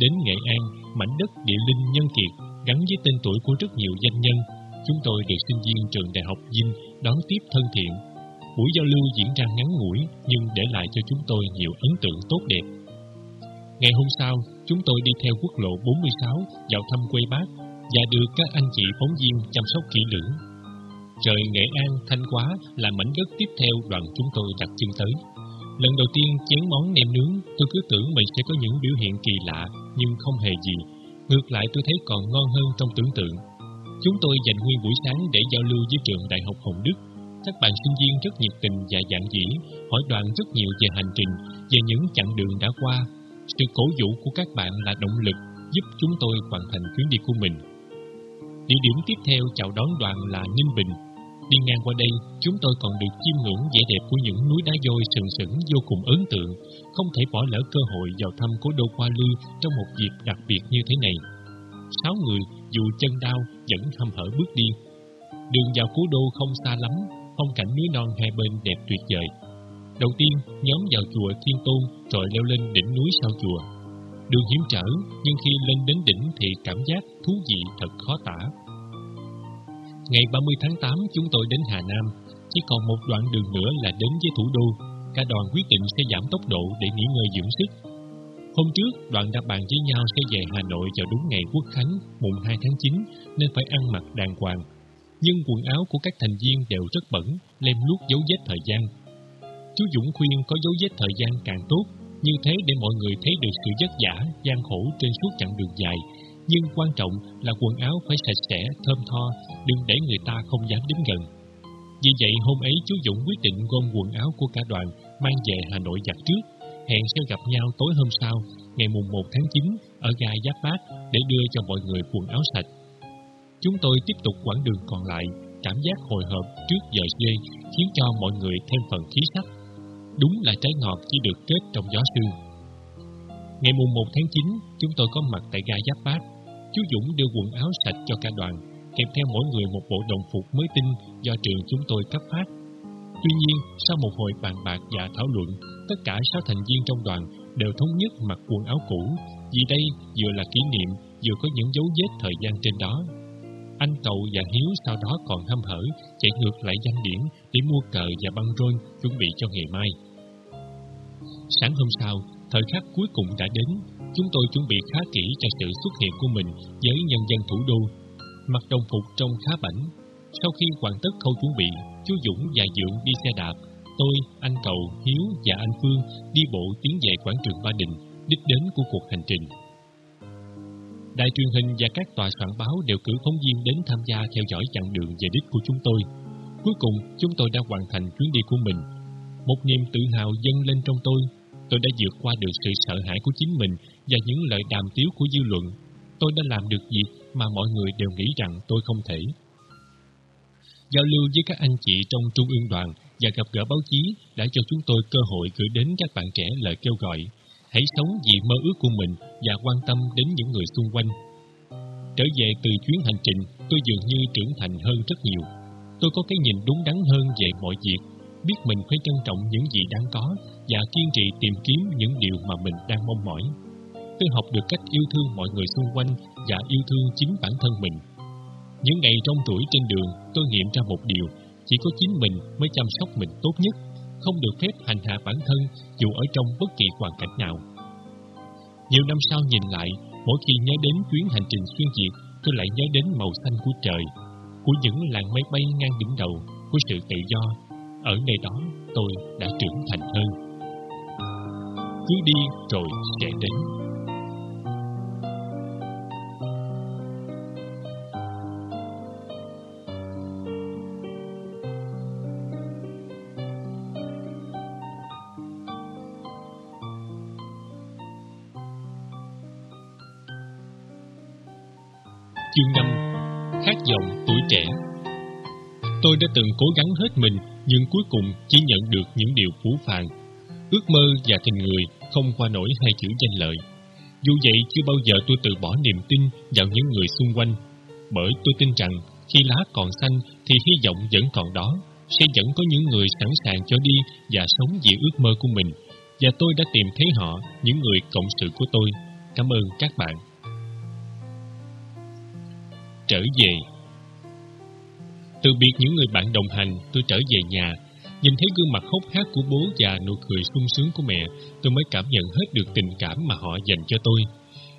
Đến Nghệ An, mảnh đất địa linh nhân kiệt, gắn với tên tuổi của rất nhiều danh nhân, chúng tôi được sinh viên trường đại học Vinh đón tiếp thân thiện. Buổi giao lưu diễn ra ngắn ngủi nhưng để lại cho chúng tôi nhiều ấn tượng tốt đẹp. Ngày hôm sau, chúng tôi đi theo quốc lộ 46 vào thăm quê bác và được các anh chị phóng viên chăm sóc kỹ lưỡng. Trời Nghệ An, Thanh Hóa là mảnh đất tiếp theo đoàn chúng tôi đặt chân tới. Lần đầu tiên chén món nem nướng, tôi cứ tưởng mình sẽ có những biểu hiện kỳ lạ, nhưng không hề gì. Ngược lại tôi thấy còn ngon hơn trong tưởng tượng. Chúng tôi dành nguyên buổi sáng để giao lưu với trường Đại học Hồng Đức. Các bạn sinh viên rất nhiệt tình và giảng dĩ, hỏi đoàn rất nhiều về hành trình, về những chặng đường đã qua. Sự cổ vũ của các bạn là động lực giúp chúng tôi hoàn thành chuyến đi của mình. Địa điểm tiếp theo chào đón đoàn là Ninh Bình. Đi ngang qua đây, chúng tôi còn được chiêm ngưỡng vẻ đẹp của những núi đá vôi sừng sững vô cùng ấn tượng, không thể bỏ lỡ cơ hội vào thăm cố đô Hoa Lư trong một dịp đặc biệt như thế này. Sáu người dù chân đau vẫn hâm hở bước đi. Đường vào cố đô không xa lắm, phong cảnh núi non hai bên đẹp tuyệt vời. Đầu tiên, nhóm vào chùa Thiên Tôn rồi leo lên đỉnh núi sau chùa. Đường hiểm trở, nhưng khi lên đến đỉnh thì cảm giác thú vị thật khó tả. Ngày 30 tháng 8 chúng tôi đến Hà Nam, chỉ còn một đoạn đường nữa là đến với thủ đô. Cả đoàn quyết định sẽ giảm tốc độ để nghỉ ngơi dưỡng sức. Hôm trước, đoàn đã bàn với nhau sẽ về Hà Nội vào đúng ngày Quốc Khánh, mùng 2 tháng 9, nên phải ăn mặc đàng hoàng. Nhưng quần áo của các thành viên đều rất bẩn, lem luốc dấu vết thời gian. Chú Dũng khuyên có dấu vết thời gian càng tốt, như thế để mọi người thấy được sự vất vả, gian khổ trên suốt chặng đường dài. Nhưng quan trọng là quần áo phải sạch sẽ, thơm tho, đừng để người ta không dám đến gần. Vì vậy hôm ấy chú Dũng quyết định gom quần áo của cả đoàn mang về Hà Nội giặt trước, hẹn sẽ gặp nhau tối hôm sau, ngày mùng 1 tháng 9 ở ga Giáp Bát để đưa cho mọi người quần áo sạch. Chúng tôi tiếp tục quãng đường còn lại, cảm giác hồi hộp trước giờ dê khiến cho mọi người thêm phần khí sắc. Đúng là trái ngọt chỉ được kết trong gió sương. Ngày mùng 1 tháng 9, chúng tôi có mặt tại ga Giáp Bát. Chú Dũng đưa quần áo sạch cho cả đoàn, kèm theo mỗi người một bộ đồng phục mới tinh do trường chúng tôi cấp phát. Tuy nhiên, sau một hồi bàn bạc và thảo luận, tất cả sáu thành viên trong đoàn đều thống nhất mặc quần áo cũ, vì đây vừa là kỷ niệm, vừa có những dấu vết thời gian trên đó. Anh Cậu và Hiếu sau đó còn hâm hở chạy ngược lại danh điển để mua cờ và băng rôn chuẩn bị cho ngày mai. Sáng hôm sau, thời khắc cuối cùng đã đến, chúng tôi chuẩn bị khá kỹ cho sự xuất hiện của mình với nhân dân thủ đô. Mặc đồng phục trông khá bảnh. Sau khi hoàn tất khâu chuẩn bị, chú Dũng và Dượng đi xe đạp, tôi, anh Cầu, Hiếu và anh Phương đi bộ tiến về quảng trường Ba Đình, đích đến của cuộc hành trình. Đài truyền hình và các tòa soạn báo đều cử phóng viên đến tham gia theo dõi chặng đường về đích của chúng tôi. Cuối cùng, chúng tôi đã hoàn thành chuyến đi của mình. Một niềm tự hào dâng lên trong tôi. Tôi đã vượt qua được sự sợ hãi của chính mình và những lời đàm tiếu của dư luận. Tôi đã làm được việc mà mọi người đều nghĩ rằng tôi không thể. Giao lưu với các anh chị trong trung ương đoàn và gặp gỡ báo chí đã cho chúng tôi cơ hội gửi đến các bạn trẻ lời kêu gọi hãy sống vì mơ ước của mình và quan tâm đến những người xung quanh. Trở về từ chuyến hành trình, tôi dường như trưởng thành hơn rất nhiều. Tôi có cái nhìn đúng đắn hơn về mọi việc, biết mình phải trân trọng những gì đang có và kiên trì tìm kiếm những điều mà mình đang mong mỏi. Tôi học được cách yêu thương mọi người xung quanh và yêu thương chính bản thân mình. Những ngày trong tuổi trên đường, tôi nghiệm ra một điều, chỉ có chính mình mới chăm sóc mình tốt nhất không được phép hành hạ bản thân dù ở trong bất kỳ hoàn cảnh nào. Nhiều năm sau nhìn lại, mỗi khi nhớ đến chuyến hành trình xuyên việt, tôi lại nhớ đến màu xanh của trời, của những làn mây bay ngang đỉnh đầu, của sự tự do. Ở nơi đó, tôi đã trưởng thành hơn. Cứ đi rồi sẽ đến. Chương 5 Khát vọng tuổi trẻ Tôi đã từng cố gắng hết mình, nhưng cuối cùng chỉ nhận được những điều phú phàng. Ước mơ và tình người không qua nổi hai chữ danh lợi. Dù vậy chưa bao giờ tôi từ bỏ niềm tin vào những người xung quanh. Bởi tôi tin rằng khi lá còn xanh thì hy vọng vẫn còn đó. Sẽ vẫn có những người sẵn sàng cho đi và sống vì ước mơ của mình. Và tôi đã tìm thấy họ, những người cộng sự của tôi. Cảm ơn các bạn trở về. Từ biệt những người bạn đồng hành, tôi trở về nhà. Nhìn thấy gương mặt hốc hác của bố và nụ cười sung sướng của mẹ, tôi mới cảm nhận hết được tình cảm mà họ dành cho tôi.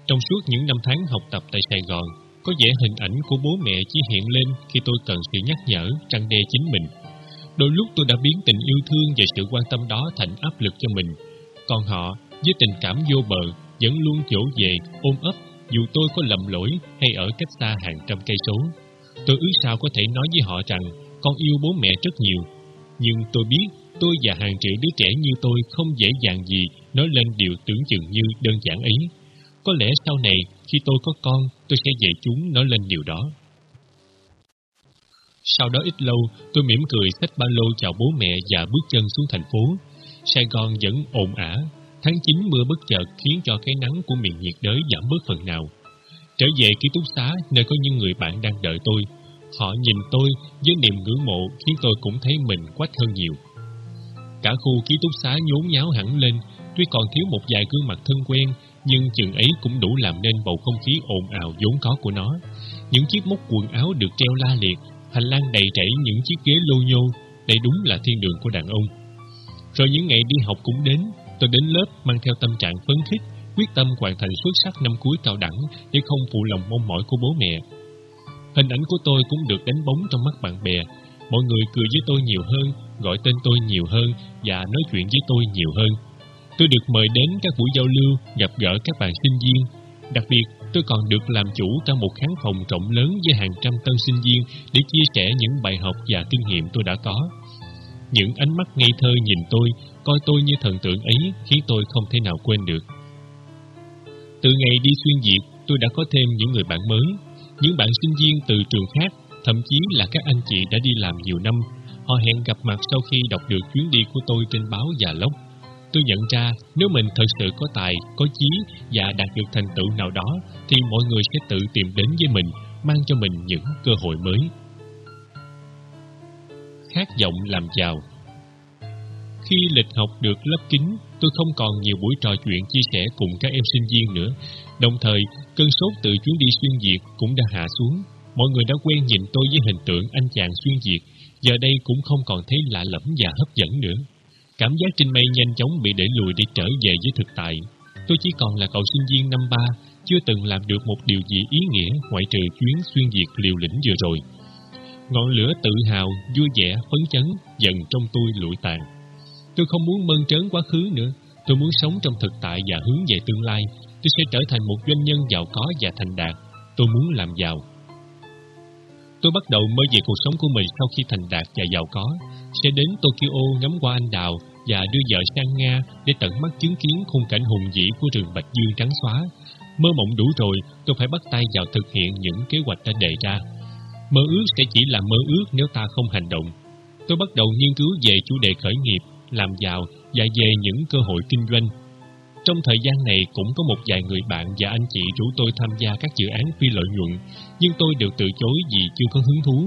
Trong suốt những năm tháng học tập tại Sài Gòn, có vẻ hình ảnh của bố mẹ chỉ hiện lên khi tôi cần sự nhắc nhở, trăn đe chính mình. Đôi lúc tôi đã biến tình yêu thương và sự quan tâm đó thành áp lực cho mình. Còn họ, với tình cảm vô bờ, vẫn luôn dỗ về, ôm ấp dù tôi có lầm lỗi hay ở cách xa hàng trăm cây số. Tôi ước sao có thể nói với họ rằng con yêu bố mẹ rất nhiều. Nhưng tôi biết tôi và hàng triệu đứa trẻ như tôi không dễ dàng gì nói lên điều tưởng chừng như đơn giản ấy. Có lẽ sau này khi tôi có con tôi sẽ dạy chúng nói lên điều đó. Sau đó ít lâu tôi mỉm cười xách ba lô chào bố mẹ và bước chân xuống thành phố. Sài Gòn vẫn ồn ả, Tháng 9 mưa bất chợt khiến cho cái nắng của miền nhiệt đới giảm bớt phần nào. Trở về ký túc xá, nơi có những người bạn đang đợi tôi, Họ nhìn tôi với niềm ngưỡng mộ khiến tôi cũng thấy mình quách hơn nhiều. Cả khu ký túc xá nhốn nháo hẳn lên, tuy còn thiếu một vài gương mặt thân quen, nhưng chừng ấy cũng đủ làm nên bầu không khí ồn ào vốn có của nó. Những chiếc móc quần áo được treo la liệt, hành lang đầy rẫy những chiếc ghế lô nhô, đây đúng là thiên đường của đàn ông. Rồi những ngày đi học cũng đến, tôi đến lớp mang theo tâm trạng phấn khích, quyết tâm hoàn thành xuất sắc năm cuối cao đẳng để không phụ lòng mong mỏi của bố mẹ. Hình ảnh của tôi cũng được đánh bóng trong mắt bạn bè. Mọi người cười với tôi nhiều hơn, gọi tên tôi nhiều hơn và nói chuyện với tôi nhiều hơn. Tôi được mời đến các buổi giao lưu, gặp gỡ các bạn sinh viên. Đặc biệt, tôi còn được làm chủ trong một khán phòng rộng lớn với hàng trăm tân sinh viên để chia sẻ những bài học và kinh nghiệm tôi đã có. Những ánh mắt ngây thơ nhìn tôi, coi tôi như thần tượng ấy khiến tôi không thể nào quên được. Từ ngày đi xuyên Việt, tôi đã có thêm những người bạn mới, những bạn sinh viên từ trường khác, thậm chí là các anh chị đã đi làm nhiều năm. Họ hẹn gặp mặt sau khi đọc được chuyến đi của tôi trên báo và lốc. Tôi nhận ra nếu mình thật sự có tài, có chí và đạt được thành tựu nào đó thì mọi người sẽ tự tìm đến với mình, mang cho mình những cơ hội mới. Khát vọng làm giàu Khi lịch học được lấp kín, tôi không còn nhiều buổi trò chuyện chia sẻ cùng các em sinh viên nữa. Đồng thời, cơn sốt từ chuyến đi xuyên Việt cũng đã hạ xuống. Mọi người đã quen nhìn tôi với hình tượng anh chàng xuyên Việt, giờ đây cũng không còn thấy lạ lẫm và hấp dẫn nữa. Cảm giác trên mây nhanh chóng bị để lùi để trở về với thực tại. Tôi chỉ còn là cậu sinh viên năm ba, chưa từng làm được một điều gì ý nghĩa ngoại trừ chuyến xuyên Việt liều lĩnh vừa rồi. Ngọn lửa tự hào, vui vẻ, phấn chấn dần trong tôi lụi tàn. Tôi không muốn mơn trớn quá khứ nữa. Tôi muốn sống trong thực tại và hướng về tương lai. Tôi sẽ trở thành một doanh nhân giàu có và thành đạt. Tôi muốn làm giàu. Tôi bắt đầu mơ về cuộc sống của mình sau khi thành đạt và giàu có. Sẽ đến Tokyo ngắm qua anh đào và đưa vợ sang Nga để tận mắt chứng kiến khung cảnh hùng vĩ của rừng Bạch Dương trắng xóa. Mơ mộng đủ rồi, tôi phải bắt tay vào thực hiện những kế hoạch đã đề ra. Mơ ước sẽ chỉ là mơ ước nếu ta không hành động. Tôi bắt đầu nghiên cứu về chủ đề khởi nghiệp, làm giàu và về những cơ hội kinh doanh. Trong thời gian này cũng có một vài người bạn và anh chị rủ tôi tham gia các dự án phi lợi nhuận, nhưng tôi đều từ chối vì chưa có hứng thú.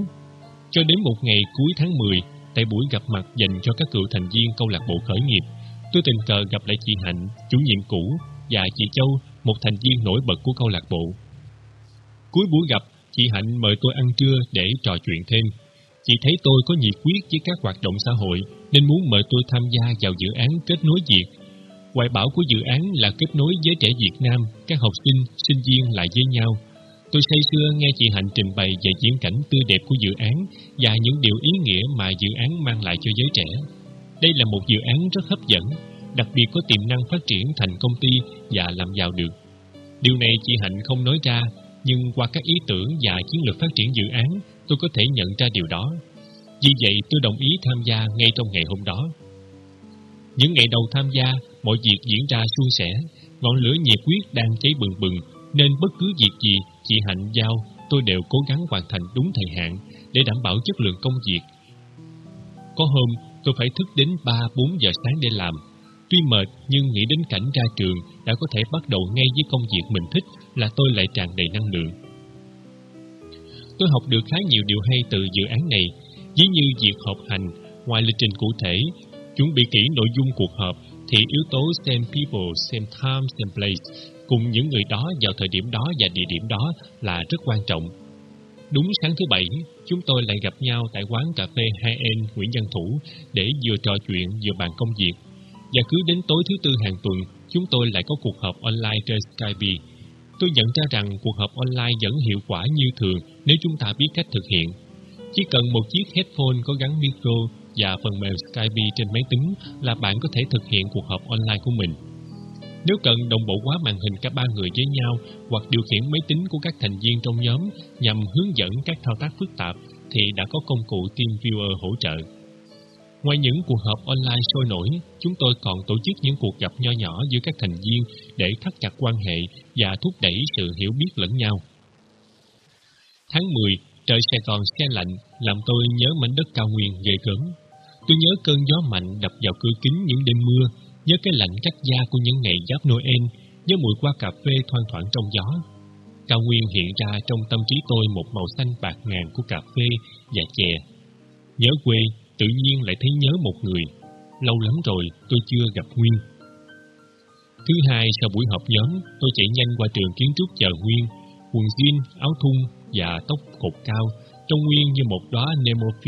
Cho đến một ngày cuối tháng 10, tại buổi gặp mặt dành cho các cựu thành viên câu lạc bộ khởi nghiệp, tôi tình cờ gặp lại chị Hạnh, chủ nhiệm cũ, và chị Châu, một thành viên nổi bật của câu lạc bộ. Cuối buổi gặp, chị Hạnh mời tôi ăn trưa để trò chuyện thêm. Chị thấy tôi có nhiệt quyết với các hoạt động xã hội nên muốn mời tôi tham gia vào dự án kết nối Việt. Hoài bảo của dự án là kết nối giới trẻ Việt Nam, các học sinh, sinh viên lại với nhau. Tôi say sưa nghe chị Hạnh trình bày về diễn cảnh tươi đẹp của dự án và những điều ý nghĩa mà dự án mang lại cho giới trẻ. Đây là một dự án rất hấp dẫn, đặc biệt có tiềm năng phát triển thành công ty và làm giàu được. Điều này chị Hạnh không nói ra, nhưng qua các ý tưởng và chiến lược phát triển dự án, tôi có thể nhận ra điều đó. Vì vậy tôi đồng ý tham gia ngay trong ngày hôm đó. Những ngày đầu tham gia, mọi việc diễn ra suôn sẻ, ngọn lửa nhiệt huyết đang cháy bừng bừng, nên bất cứ việc gì chị Hạnh giao, tôi đều cố gắng hoàn thành đúng thời hạn để đảm bảo chất lượng công việc. Có hôm, tôi phải thức đến 3-4 giờ sáng để làm. Tuy mệt nhưng nghĩ đến cảnh ra trường đã có thể bắt đầu ngay với công việc mình thích là tôi lại tràn đầy năng lượng. Tôi học được khá nhiều điều hay từ dự án này, ví như việc họp hành, ngoài lịch trình cụ thể, chuẩn bị kỹ nội dung cuộc họp thì yếu tố same people, same time, same place cùng những người đó vào thời điểm đó và địa điểm đó là rất quan trọng. Đúng sáng thứ bảy, chúng tôi lại gặp nhau tại quán cà phê 2N Nguyễn Văn Thủ để vừa trò chuyện vừa bàn công việc. Và cứ đến tối thứ tư hàng tuần, chúng tôi lại có cuộc họp online trên Skype. Tôi nhận ra rằng cuộc họp online vẫn hiệu quả như thường nếu chúng ta biết cách thực hiện. Chỉ cần một chiếc headphone có gắn micro và phần mềm Skype trên máy tính là bạn có thể thực hiện cuộc họp online của mình. Nếu cần đồng bộ hóa màn hình cả ba người với nhau hoặc điều khiển máy tính của các thành viên trong nhóm nhằm hướng dẫn các thao tác phức tạp thì đã có công cụ TeamViewer hỗ trợ. Ngoài những cuộc họp online sôi nổi, chúng tôi còn tổ chức những cuộc gặp nho nhỏ giữa các thành viên để thắt chặt quan hệ và thúc đẩy sự hiểu biết lẫn nhau. Tháng 10, trời Sài Gòn xe lạnh làm tôi nhớ mảnh đất cao nguyên ghê gớm. Tôi nhớ cơn gió mạnh đập vào cửa kính những đêm mưa, nhớ cái lạnh cắt da của những ngày giáp Noel, nhớ mùi qua cà phê thoang thoảng trong gió. Cao Nguyên hiện ra trong tâm trí tôi một màu xanh bạc ngàn của cà phê và chè. Nhớ quê, tự nhiên lại thấy nhớ một người. Lâu lắm rồi tôi chưa gặp Nguyên. Thứ hai, sau buổi họp nhóm, tôi chạy nhanh qua trường kiến trúc chờ Nguyên, quần jean, áo thun và tóc cột cao, trông Nguyên như một đóa nemophila